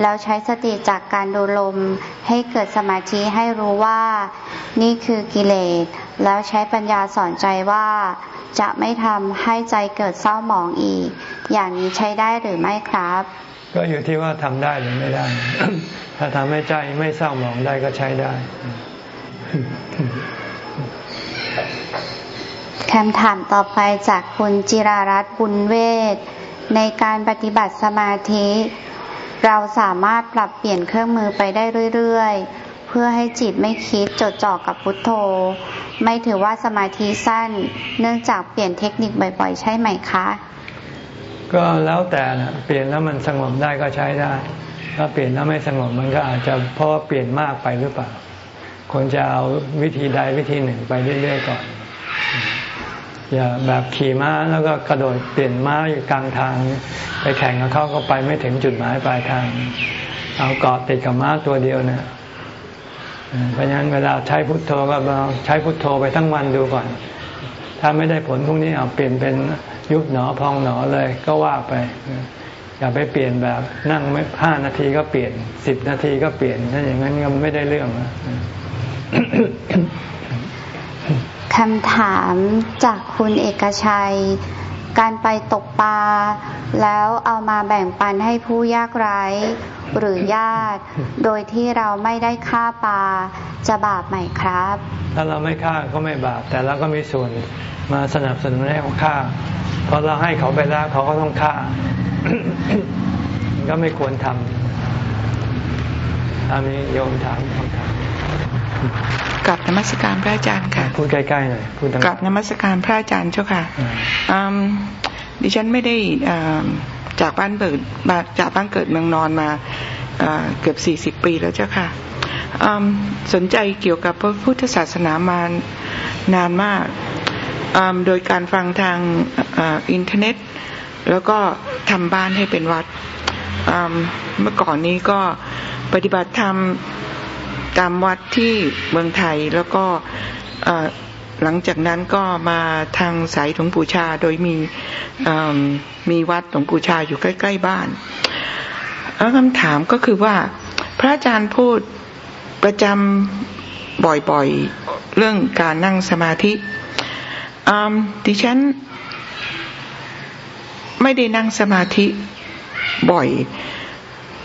S2: แล้วใช้สติจากการดูลมให้เกิดสมาธิให้รู้ว่า นี่คือกิเลส แล้วใช้ปัญญาสอนใจว่า จะไม่ทำให้ใจเกิดเศร้าหมองอีก อย่างนี้ใช้ได้หรือไม่ครับ
S1: ก็อยู่ที่ว่าทำได้หรือไม่ได้ ถ้าทำให้ใจไม่เศร้าหมองได้ก็ใช้ได้
S2: คำถามต่อไปจากคุณจิรารัตน์บุญเวศในการปฏิบัติสมาธิ เราสามารถปรับเปลี่ยนเครื่องมือไปได้เรื่อยๆ เพื่อให้จิตไม่คิดจดจ่อกับพุทโธ ไม่ถือว่าสมาธิสั้น เนื่องจากเปลี่ยนเทคนิคบ่อยๆ ใช่ไหมคะ
S1: ก็แล้วแต่นะเปลี่ยนแล้วมันสงบได้ก็ใช้ได้ ถ้าเปลี่ยนแล้วไม่สงบมันก็อาจจะเพราะเปลี่ยนมากไปหรือเปล่า ควรจะเอาวิธีใดวิธีหนึ่งไปเรื่อยๆก่อน อย่าแบบขี่ม้าแล้วก็กระโดดเปลี่ยนม้าอยู่กลางทาง ไปแข่งกับเขาก็ไปไม่ถึงจุดหมายปลายทาง เอาเกาะติดกับม้าตัวเดียวเนี่ยเพราะฉะนั้นเวลาใช้พุทโธก็เราใช้พุทโธไปทั้งวันดูก่อน ถ้าไม่ได้ผลพวกนี้เอาเปลี่ยนเป็นยุบหนอพองหนอเลยก็ว่าไปอย่าไปเปลี่ยนแบบนั่งไม่ห้านาทีก็เปลี่ยนสิบนาทีก็เปลี่ยนถ้าอย่างนั้นก็ไม่ได้เรื่อง
S2: คำถามจากคุณเอกชัย การไปตกปลาแล้วเอามาแบ่งปันให้ผู้ยากไร้หรือญาติ โดยที่เราไม่ได้ฆ่าปลาจะบาปไหมครับ
S1: ถ้าเราไม่ฆ่าก็ไม่บาป แต่เราก็มีส่วนมาสนับสนุนให้เขาฆ่าพอเราให้เขาไปแล้วเขาก็ต้องฆ่า ก็ไม่ควรทำอันนี้โยมถามคำถาม
S4: กับนมัสการพระอาจารย์ค่ะ
S1: พูดใกล้ๆหน่อยพูด
S4: กับนมัสการพระอาจารย์เจ้าค่ะดิฉันไม่ได้จากบ้านเบิดจากบ้านเกิดเมืองนอนมาเกือบสี่สิบปีแล้วเจ้าค่ะสนใจเกี่ยวกับพระพุทธศาสนามานานมากโดยการฟังทางอินเทอร์เน็ต แล้วก็ทำบ้านให้เป็นวัดเมื่อก่อนนี้ก็ปฏิบัติธรรม ตามวัดที่เมืองไทยแล้วก็หลังจากนั้นก็มาทางสายหลวงปู่ชาโดยมีมีวัดหลวงปู่ชาอยู่ใกล้ ๆ บ้านแล้วคำถามก็คือว่า พระอาจารย์พูดประจำบ่อยๆเรื่องการนั่งสมาธิดิฉันไม่ได้นั่งสมาธิบ่อย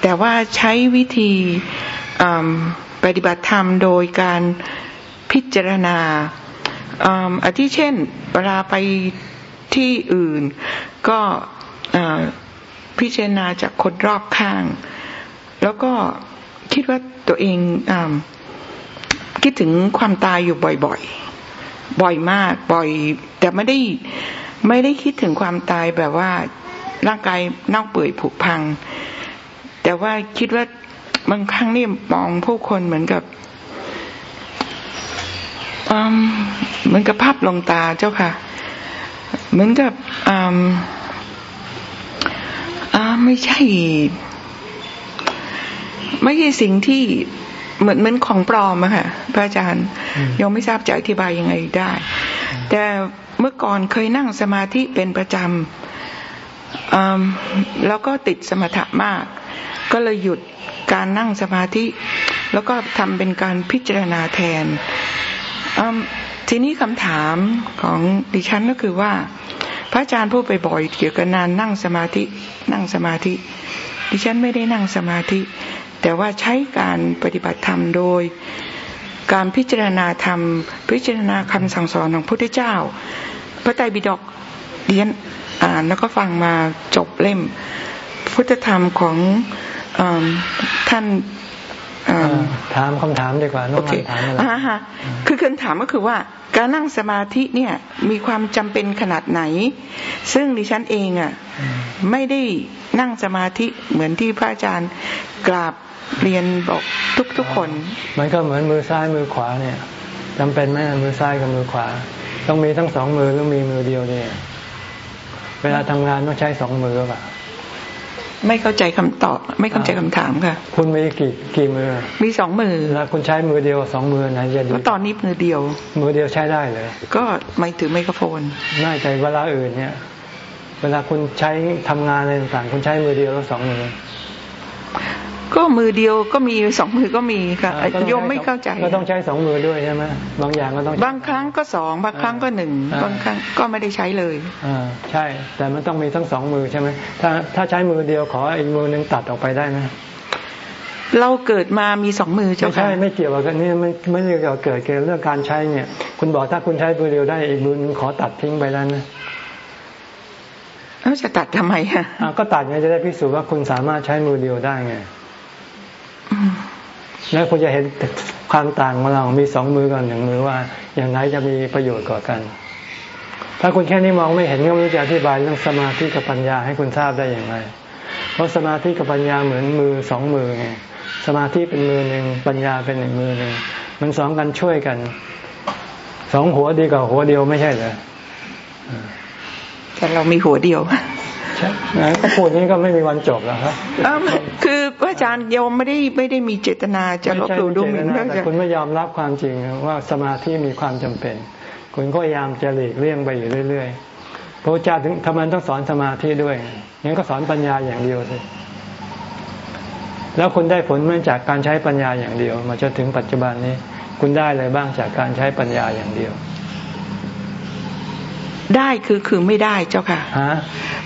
S4: แต่ว่าใช้วิธี ปฏิบัติธรรมโดยการพิจารณาอาทิเช่น เวลาไปที่อื่น ก็พิจารณาจากคนรอบข้าง แล้วก็คิดว่าตัวเองอคิดถึงความตายอยู่บ่อยๆ บ่อยมาก บ่อย แต่ไม่ได้ไม่ได้คิดถึงความตายแบบว่าร่างกายเน่าเปื่อยผุพัง แต่ว่าคิดว่า บางครั้งนี่มองผู้คนเหมือนกับเหมือนกับภาพลงตาเจ้าค่ะ เหมือนกับไม่ใช่ ไม่ใช่สิ่งที่เหมือนเหมือนของปลอมอะค่ะพระอาจารย์ยังไม่ทราบจะอธิบายยังไงได้ แต่เมื่อก่อนเคยนั่งสมาธิเป็นประจำแล้วก็ติดสมถะมาก ก็เลยหยุดการนั่งสมาธิ แล้วก็ทำเป็นการพิจารณาแทน ทีนี้คำถามของดิฉันก็คือว่า พระอาจารย์พูดไปบ่อยเกี่ยวกับนานนั่งสมาธินั่งสมาธิ ดิฉันไม่ได้นั่งสมาธิ แต่ว่าใช้การปฏิบัติธรรมโดย การพิจารณาธรรม พิจารณาคำสั่งสอนของพระพุทธเจ้า พระไตรปิฎกเรียนอ่านแล้วก็ฟังมาจบเล่ม พุทธธรรมของ ท่าน
S1: ถามคำถามดีกว่าน้องถามอะไร
S4: คือคำถามก็คือว่า การนั่งสมาธิเนี่ยมีความจำเป็นขนาดไหน ซึ่งดิฉันเองอะไม่ได้นั่งสมาธิเหมือนที่พระอาจารย์กราบเรียนบอกทุกทุกคน
S1: มันก็เหมือนมือซ้ายมือขวาเนี่ยจำเป็นไหมมือซ้ายกับมือขวา ต้องมีทั้งสองมือหรือมีมือเดียวเนี่ยเวลาทำงานต้องใช้สองมือป่ะ
S4: ไม่เข้าใจคำตอบไม่เข้าใจคำถามค่ะ
S1: คุณมีกี่กี่มือ
S4: มีสองมือ
S1: แล้วคุณใช้มือเดียวสองมือไหนจะดี
S4: ตอนนี้มือเดียว
S1: มือเดียวใช้ได้เลย
S4: ก็ไม่ถือไมโครโฟน
S1: ไม่แต่เวลาอื่นเนี่ย เวลาคุณใช้ทำงานอะไรต่างๆคุณใช้มือเดียวแล้วสองมือ
S4: ก็มือเดียวก็มีสองมือก็มีค่ะโยมไม่เข้าใจ
S1: ก็ต้องใช้สองมือด้วยใช่ไหมบางอย่างก็ต้อง
S4: บางครั้งก็สองบางครั้งก็หนึ่งบางครั้งก็ไม่ได้ใช้เลย
S1: อ่าใช่ แต่มันต้องมีทั้งสองมือใช่ไหมถ้าถ้าใช้มือเดียวขออีกมือหนึ่งตัดออกไปได้ไหม
S4: เราเกิดมามีสองมือเจ้า
S1: ค่ะไม่ใช่ไม่เกี่ยวกับนี่ไม่ไม่เกี่ยวกับเกิดเกี่ยวเรื่องการใช้เนี่ย คุณบอกถ้าคุณใช้มือเดียวได้อีกมือนึงขอตัดทิ้งไปแล้วนะ
S4: แล้วจะตัดทำไมอะ
S1: ก็ตัดไงจะได้พิสูจน์ว่าคุณสามารถใช้มือเดียวได้ไง แล้วคุณจะเห็นความต่างของเรา มีสองมือกันหนึ่งมือว่า อย่างไหนจะมีประโยชน์กว่ากัน ถ้าคุณแค่นี้มองไม่เห็นก็ไม่รู้จะอธิบายเรื่องสมาธิกับปัญญาให้คุณทราบได้อย่างไร เพราะสมาธิกับปัญญาเหมือนมือสองมือไง สมาธิเป็นมือหนึ่งปัญญาเป็นหนึ่งมือหนึ่ง มันสองกันช่วยกัน สองหัวดีกว่าหัวเดียวไม่ใช่เหรอ
S4: แต่เรามีหัวเดียว
S1: ก็พูดนี้ก็ไม่มีวันจบแล้วครับ
S4: คือพระอาจารย์โยมไม่ได้ไม่ได้มีเจตนาจะลบหลู่ดูหมิ่น
S1: แต่คุณไม่ยอมรับความจริงว่าสมาธิมีความจำเป็น คุณก็พยายามจะหลีกเลี่ยงไปอยู่เรื่อยๆพระอาจารย์ถึงทำไมต้องสอนสมาธิด้วยงั้นก็สอนปัญญาอย่างเดียวสิแล้วคุณได้ผลมาจากการใช้ปัญญาอย่างเดียว มาจนถึงปัจจุบันนี้ คุณได้อะไรบ้างจากการใช้ปัญญาอย่างเดียว
S4: ได้คือคือไม่ได้เจ้าค่ะฮะ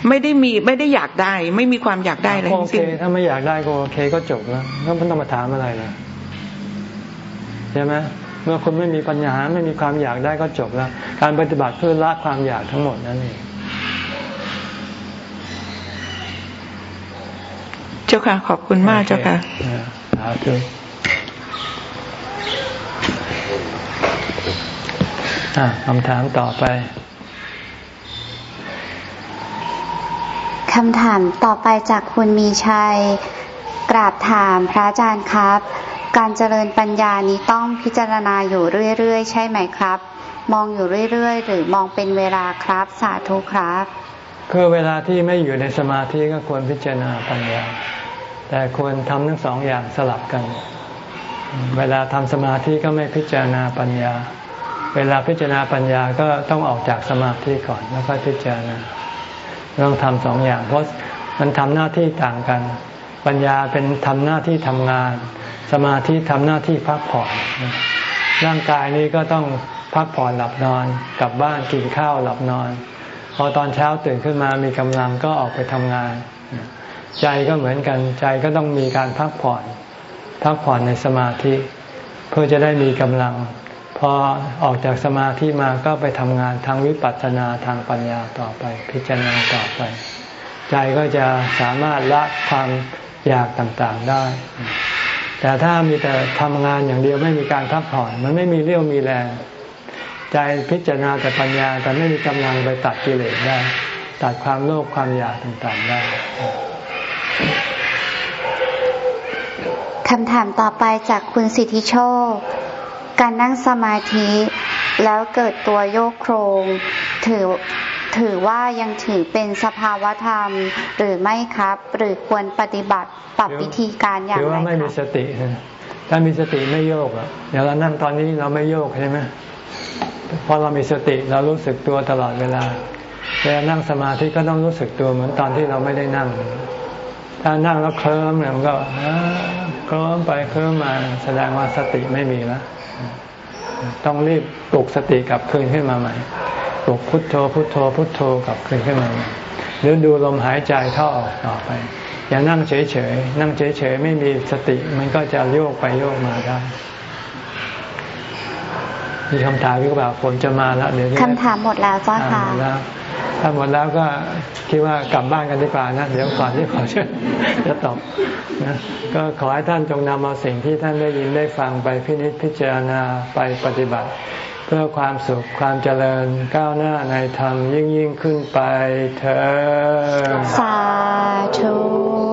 S4: ไม่ได้มีไม่ได้อยากได้ ไม่มีความอยากได้อะไรทั้
S1: งสิ้นถ้าไม่อยากได้ก็โอเคก็จบแล้วก็ไม่ต้องมาถามอะไรเลยใช่ไหมเมื่อคุณไม่มีปัญญาไม่มีความอยากได้ก็จบแล้ว การปฏิบัติเพื่อละความอยากทั้งหมดนั่นเอง
S4: เจ้าค่ะขอบคุณมากเจ้าค่ะ
S1: สาธุคำถามต่อไป
S2: คำถามต่อไปจากคุณมีชัย กราบถามพระอาจารย์ครับ การเจริญปัญญานี้ต้องพิจารณาอยู่เรื่อยๆ ใช่ไหมครับ มองอยู่เรื่อยๆ หรือมองเป็นเวลาครับสาธุครับ
S1: คือเวลาที่ไม่อยู่ในสมาธิก็ควรพิจารณาปัญญา แต่ควรทำทั้งสองอย่างสลับกัน เวลาทำสมาธิก็ไม่พิจารณาปัญญา เวลาพิจารณาปัญญาก็ต้องออกจากสมาธิก่อนแล้วก็พิจารณา ต้องทำสองอย่าง เพราะมันทำหน้าที่ต่างกัน ปัญญาเป็นทำหน้าที่ทำงาน สมาธิทำหน้าที่พักผ่อน ร่างกายนี้ก็ต้องพักผ่อนหลับนอนกลับบ้านกินข้าวหลับนอน พอตอนเช้าตื่นขึ้นมามีกำลังก็ออกไปทำงาน ใจก็เหมือนกันใจก็ต้องมีการพักผ่อน พักผ่อนในสมาธิ เพื่อจะได้มีกำลัง พอออกจากสมาธิมาก็ไปทำงานทางวิปัสสนาทางปัญญาต่อไป พิจารณาต่อไป ใจก็จะสามารถละความอยากต่างๆได้ แต่ถ้ามีแต่ทำงานอย่างเดียวไม่มีการพักผ่อน มันไม่มีเรี่ยวมีแรง ใจพิจารณาแต่ปัญญาแต่ไม่มีกำลังไปตัดกิเลสได้ ตัดความโลภความอยากต่างๆได้
S2: คำถามต่อไปจากคุณสิทธิโชค การนั่งสมาธิแล้วเกิดตัวโยกโครงถือถือว่ายังถือเป็นสภาวธรรมหรือไม่ครับ หรือควรปฏิบัติปรับวิธีการอย่างไร
S1: ถือว่าไม่มีสติ ถ้ามีสติไม่โยกอะเดี๋ยวเรานั่งตอนนี้เราไม่โยกใช่ไหมพอเรามีสติเรารู้สึกตัวตลอดเวลาเวลานั่งสมาธิก็ต้องรู้สึกตัวเหมือนตอนที่เราไม่ได้นั่ง ถ้านั่งแล้วเคลิ้มเนี่ยมันก็เคลิ้มไปเคลิ้มมาแสดงว่าสติไม่มีแล้ว ต้องรีบปลุกสติกลับคืนขึ้นมาใหม่ปลุกพุทโธพุทโธพุทโธกลับคืนขึ้นมาใหรือดูลมหายใจเข้าออกต่อไป อย่านั่งเฉยๆนั่งเฉยๆไม่มีสติมันก็จะโยกไปโยกมาได้ มีคำถามหรือเปล่าฝนจะมาแล้วเดี๋ยว
S2: คำถามหมดแล้วจ้าค่ะ
S1: ถ้าหมดแล้วก็คิดว่ากลับบ้านกันดีกว่านะ เดี๋ยวก่อนที่ขอจะตอบนะก็ขอให้ท่านจงนำเอาสิ่งที่ท่านได้ยินได้ฟังไปพินิจพิจารณาไปปฏิบัติ เพื่อความสุขความเจริญก้าวหน้าในธรรมยิ่งยิ่งขึ้นไปเธอ
S2: สาธุ